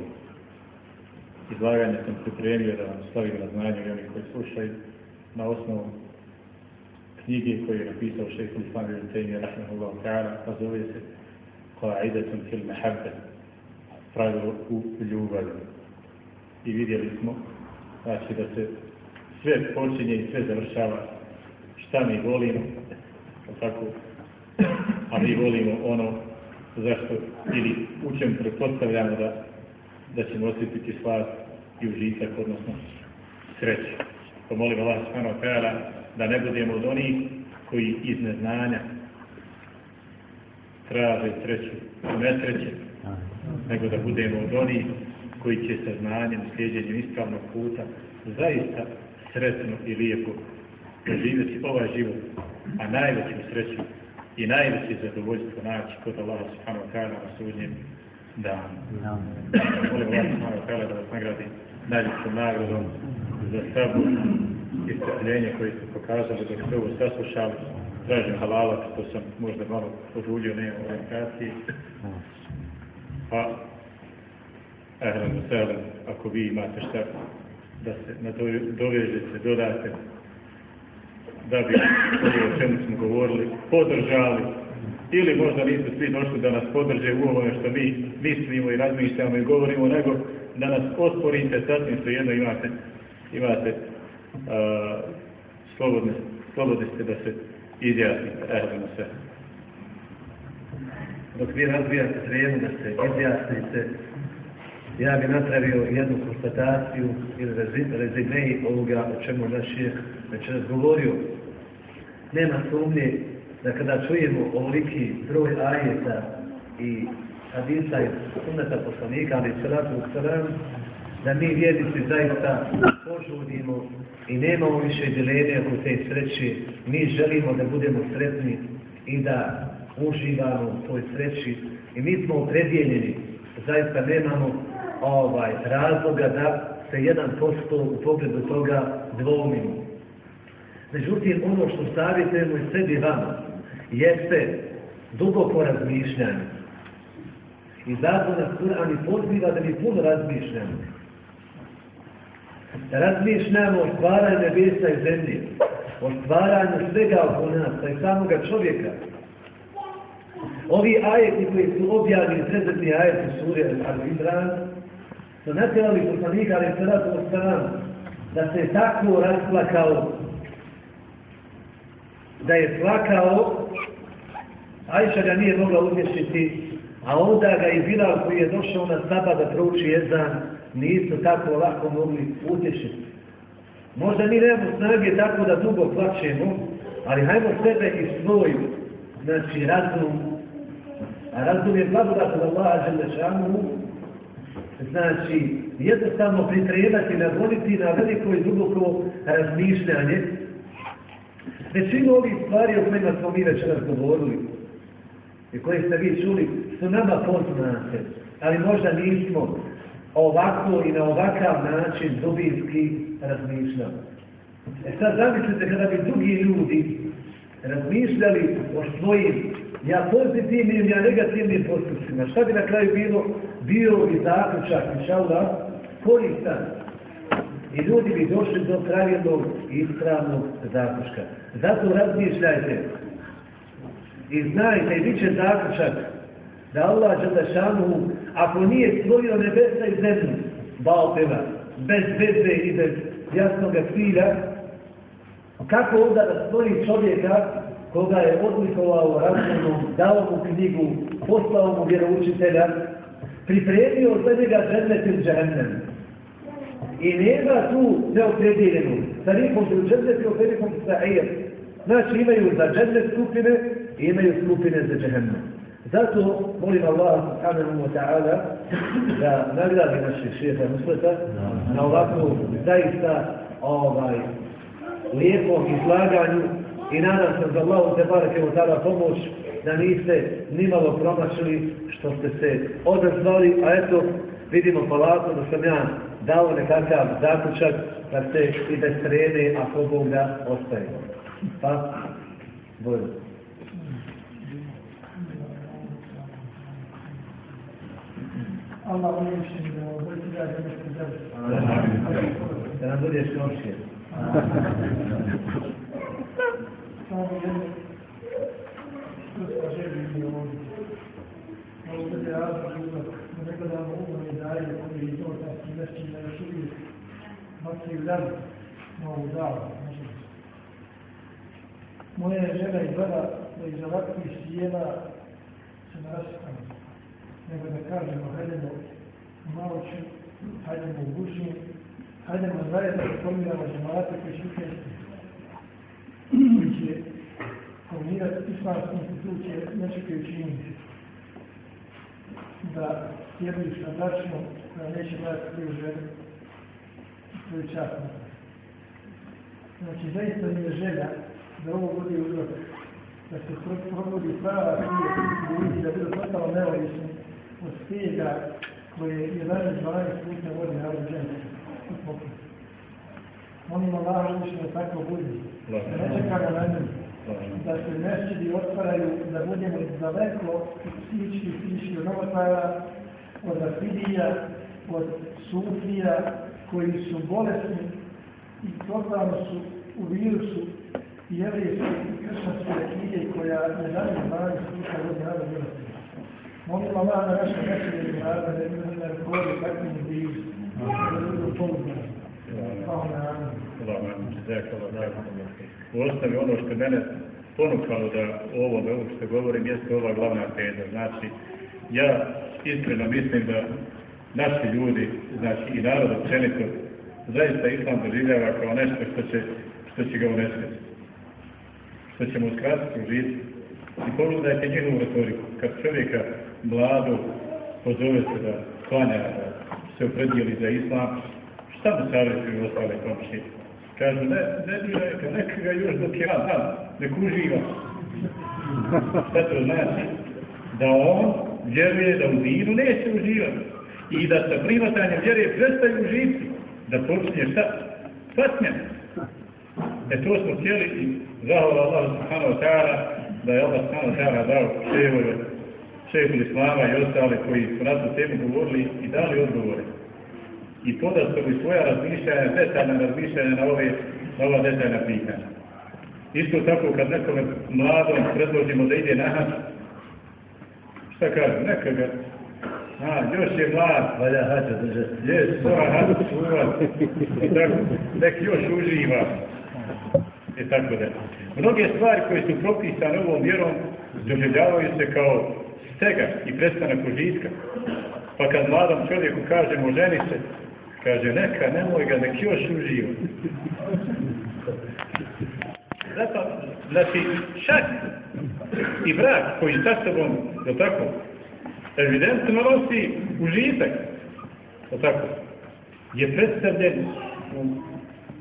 Izlaganje sam pripremio da vam stavim na znanje i oni koji slušaju na osnovu knjige koju je napisao šeht Islam ibn Taymiyyah rahmehullah ta'ala, a zove se Qaidatun fil mahabba, pravilo u ljubavi. I vidjeli smo, znači da se sve počinje i sve završava šta mi volimo, tako, a mi volimo ono zašto ili u čem pretpostavljamo da, da ćemo osjetiti slast i užitak, odnosno sreću. Pomolim Allah subhanahu wa da ne budemo od onih koji iz neznanja traže sreću u nesreće, nego da budemo od onih koji će sa znanjem, slijedjenjem ispravnog puta zaista sretno i lijepo doživjeti ovaj život, a najveću sreću i najveće zadovoljstvo naći kod Allaha subhanahu wa ta'ala na sudnjem danu. Molim Allah subhanahu wa ta'ala da vas nagradi najljepšom nagradom za sabu i strpljenje koje ste pokazali dok ste ovo saslušali. Tražim halala, što sam možda malo požulio ne u orientaciji. Pa, selam, ako vi imate šta da se nadovežete, dodate, da bi o čemu smo govorili podržali ili možda nisu svi došli da nas podrže u ovome što mi mislimo i razmišljamo i govorimo, nego da nas osporite, sasvim jedno imate, imate uh, slobodne, slobodni ste da se izjasnite. Na sve. Dok vi razvijate trijemu da se izjasnite, ja bi napravio jednu konstataciju ili rezimeji ovoga o čemu naš je već razgovorio. Nema sumnje da kada čujemo ovoliki broj ajeta i hadisa i sunneta poslanika, ali salatu salam, da mi vjernici zaista požudimo i nemamo više dileme oko te sreće. Mi želimo da budemo sretni i da uživamo u toj sreći. I mi smo opredjeljeni, zaista nemamo ovaj razloga da se jedan posto u pogledu toga dvomimo. Međutim, ono što savjetujemo i sebi vama jeste duboko razmišljanje. I zato nas Kur'an i poziva da mi puno razmišljamo. Da razmišljamo o stvaranju nebesa i zemlje, o stvaranju svega oko nas, pa i samoga čovjeka. Ovi ajeti koji su objavljeni, sredetni ajeti suri Al-Imran, su natjelali poslanika, ali se da se tako rasplakao, da je plakao, Ajša ga nije mogla utješiti, a onda ga i Bilal koji je došao na saba da prouči jezan, nisu tako lako mogli utješiti. Možda mi nemamo snage tako da dugo plaćemo, ali hajmo sebe i svoj, znači razum, a razum je blagodat od Allaha Želešanu, znači jednostavno pripremati, navoditi na veliko i duboko razmišljanje. Većinu ovih stvari o kojima smo mi već razgovorili i koje ste vi čuli su nama poznate, ali možda nismo ovako i na ovakav način dubinski razmišljali. E sad zamislite kada bi drugi ljudi razmišljali o svojim ja pozitivnim, ja negativnim postupcima. Šta bi na kraju bilo? Bio i zaključak, inšalda, koristan. I ljudi bi došli do pravilnog i ispravnog zaključka. Zato razmišljajte i znajte i bit će zaključak da Allah Đadašanu, ako nije stvorio nebesa i zemlju, balpeva, bez veze i bez jasnog cilja, kako onda da stvori čovjeka koga je odlikovao razumom, dao mu knjigu, poslao mu vjeroučitelja, pripremio za njega džennet ili džennem. I nema tu neopredjeljenu. Tarikom u džennet i operikom sa'ijem. Znači imaju za džennet skupine i imaju skupine za džennem. Zato molim Allah subhanahu wa ta'ala da nagradi naših šeha musleta na ovakvu zaista ovaj, lijepom izlaganju i nadam se za Allahu te barake u tada pomoć da niste nimalo promašili što ste se odazvali, a eto vidimo polako da sam ja dao nekakav zaključak da se i bez srede, ako Bog da ostaje. Pa, bolje. Allah ulični da budete da da nam budeš komšije. samo jedno što želi ovdje. Možda je razlog da gledamo umor i daje koji je to da se nešto da još uvijek nosi u dan novu davu. Moja žena izgleda da iz ovakvih se narastamo, nego da kažemo hajdemo malo ću, hajdemo u gužnju, hajdemo zajedno da formiramo žemate koji će učesti, koji će formirati islamske institucije, nečekajući njih, da sa braćnom koja neće gledati svoju i svoju čast. Znači, zaista mi je želja da ovo bude uzrok, da se probudi prava ljudi, da budu totalno neovisni od stijega koje 11-12 puta vodi na ovoj ženi. Molim Allah da tako bude. Da ne čekamo na njih. Da se mešćidi otvaraju, da budemo daleko psihički psihički novotara, od afidija, od sufija, koji su bolesni i totalno su u virusu i jevrijske i kršćanske akide koja ne žanje znanje sluša od narod milosti. Molim Allah na naše neseljenje narode, da ne ne rukovodi takvim virusu, da budu pouzdani. Hvala. Na amin. U osnovi ono što mene ponukalo da ovo da ovo što govorim jeste ova glavna teza. Znači, ja iskreno mislim da naši ljudi, znači i narod općenito, zaista islam doživljava kao nešto što će, što će ga unesiti. Što će mu uskratiti u živi. I pogledajte njihovu retoriku. Kad čovjeka mladu pozove se da klanja, da se opredijeli za islam, šta mu savjetuju ostale komšije? Kažu, ne, ne diraj neka ga još dok je dan, nek uživa. Šta to znači? Da on vjeruje da u dinu neće uživati. I da sa primatanjem vjere prestaju uživati. Da počinje šta? Patnja. E to smo htjeli i zahvala Allah subhanahu ta'ala da je Allah subhanahu ta'ala dao šehove, šehu Islama i ostale koji su na tu temu govorili i dali odgovore i podastavili svoja razmišljanja, detaljna razmišljanja na, ove, na ova detaljna pitanja. Isto tako kad nekome mladom predložimo da ide na hač, šta kaže, neka ga, a, još je mlad, Valja hađa držati. jes, mora čuvat, i tako, nek još uživa, i tako da. Mnoge stvari koje su propisane ovom vjerom doživljavaju se kao stega i prestanak užitka. Pa kad mladom čovjeku kažemo ženi se, Kaže, neka, nemoj ga, nek još uživa. Zato, znači, čak i brak koji sa sobom, je tako, evidentno nosi užitak, je tako, je predstavljen u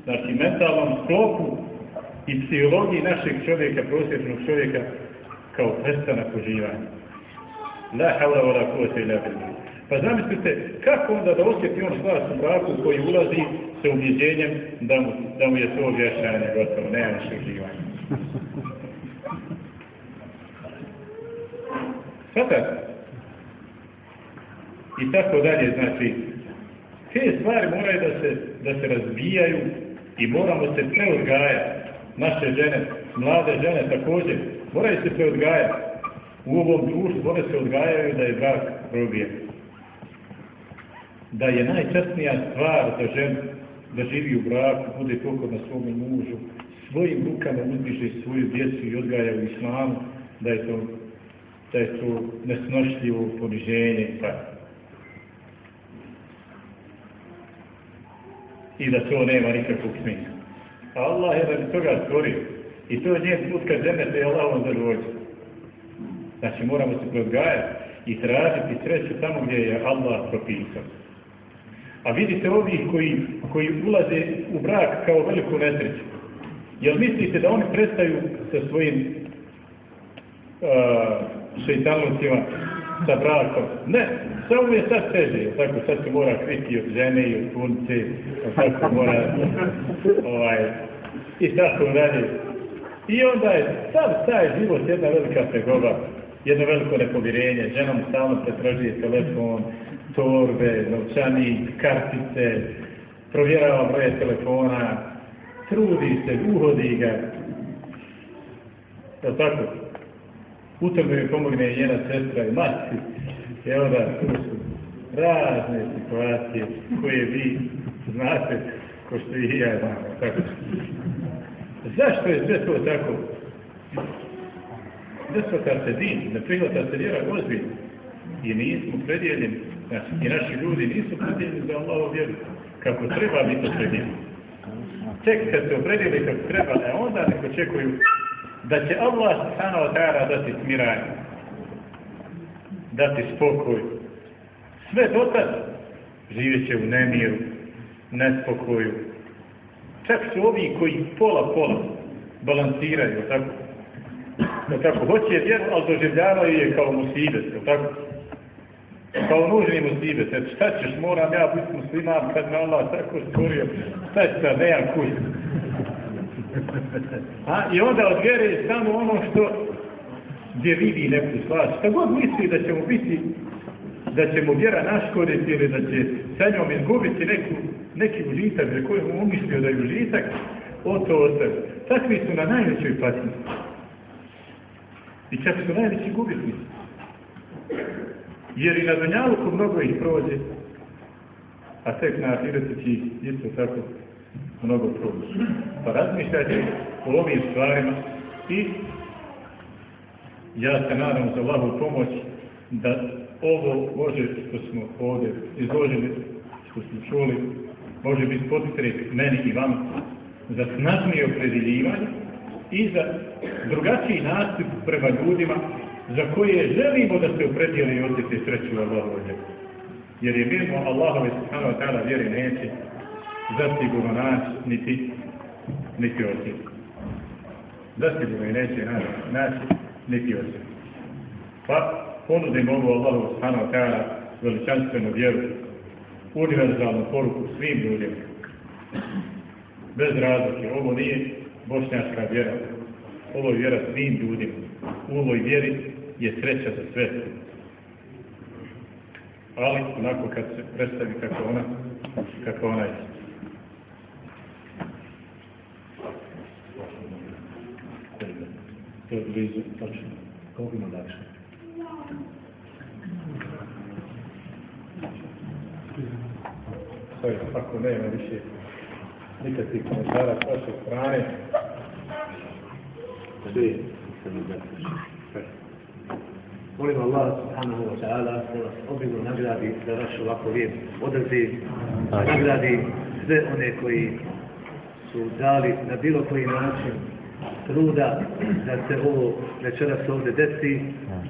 znači, mentalnom sklopu i psihologiji našeg čovjeka, prosječnog čovjeka, kao prestanak uživanja. La havla wa la. Pa zamislite kako onda da osjeti on u braku koji ulazi sa ubjeđenjem da mu, da mu je to objašnjanje gotovo, nema više uživanja. Sada, i tako dalje, znači, te stvari moraju da se, da se razbijaju i moramo se preodgajati. Naše žene, mlade žene također, moraju se preodgajati. U ovom društvu one se odgajaju da je brak probijen da je najčasnija stvar da žen da živi u braku, bude toliko na svome mužu, svojim rukama uzdiže svoju djecu i odgaja u islamu, da je to, da je to nesnošljivo poniženje i tako. I da to nema nikakvog smisla. Allah je da bi toga stvorio. I to je njen put kad te Allahom zadovoljstvo. Znači moramo se preodgajati i tražiti sreću tamo gdje je Allah propisao. A vidite ovih koji, koji ulaze u brak kao veliku nesreću. Jel mislite da oni prestaju sa svojim uh, šeitanovcima, sa brakom? Ne, samo je sad teže, tako sad se mora kriti od žene i od punce, tako mora ovaj, i tako dalje. I onda je sad taj život jedna velika tegoba, jedno veliko nepovjerenje, ženom stalno pretražuje telefon, torbe, novčanik, kartice, provjerava broje telefona, trudi se, uhodi ga. Je tako? U tome mi pomogne i njena sestra i mati. Evo da, su razne situacije koje vi znate ko što i ja znam. Tako. Zašto je sve to tako? ne shvata se din, ne prihvata se vjera ozbiljno. I nismo predijeljeni, znači, i naši ljudi nisu predijeljeni za Allaho vjeru. Kako treba biti predijeljeni. Tek kad se opredijeli kako treba, e onda nek očekuju da će Allah subhanahu wa ta'ala dati smiranje, dati spokoj. Sve dotad živjet će u nemiru, nespokoju. Čak su ovi koji pola pola balansiraju, tako? Tako, hoće vjeru, ali doživljavaju je kao musibet, tako? Kao nužni musibet. Et šta ćeš, moram ja biti musliman kad me Allah tako stvorio. Šta će sad, nemam kuć. A, I onda od vjere je samo ono što gdje vidi neku stvar. Šta god misli da ćemo biti da će mu vjera naškoditi ili da će sa njom izgubiti neku, neki užitak za koji mu umislio da je užitak, o to ostaje. Takvi su na najvećoj patnji. I čak su najveći gubitnici. Jer i na Dunjaluku mnogo ih prođe, a tek na Ahiretu će isto tako mnogo prođe. Pa razmišljajte o ovim stvarima i ja se nadam za Allahu pomoć da ovo može što smo ovdje izložili, što smo čuli, može biti potreb meni i vam za snažnije opredjeljivanje i za drugačiji nastup prema ljudima za koje želimo da se opredijeli i osjeti sreću Allahove. Jer je mimo Allahove subhanahu wa ta'ala vjeri neće zasigurno naći niti, niti osjeti. Zasigurno i neće naći niti osjeti. Pa ponudimo ovu Allahu subhanahu wa ta'ala veličanstvenu vjeru, univerzalnu poruku svim ljudima. Bez razlike, ovo nije bošnjačka vjera, ovo je vjera svim ljudima. U ovoj vjeri je sreća za sve. Ali, onako kad se predstavi kako ona, kako ona je. To je blizu, točno. Koliko ima lakše? Stoji, ako nema više nikakvih komentara s vaše strane. Svi se Molim Allah subhanahu wa ta'ala da vas obilno nagradi za vaš ovako lijep odaziv, nagradi sve one koji su dali na bilo koji način truda da se ovo večeras ovdje desi.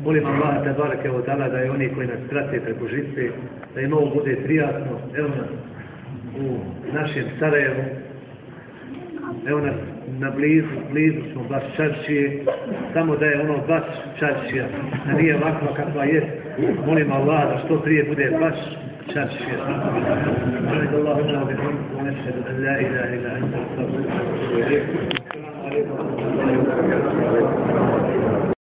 Molim Allah da barake od dana da je oni koji nas prate preko žice, da im ovo bude prijatno. Evo nas u našem Sarajevu. Evo nas na blizu, blizu smo baš čaršije, samo da je ono baš čaršija, da nije ovakva kakva je. Molim Allah da što prije bude baš čaršija. Molim Allah da la ilaha.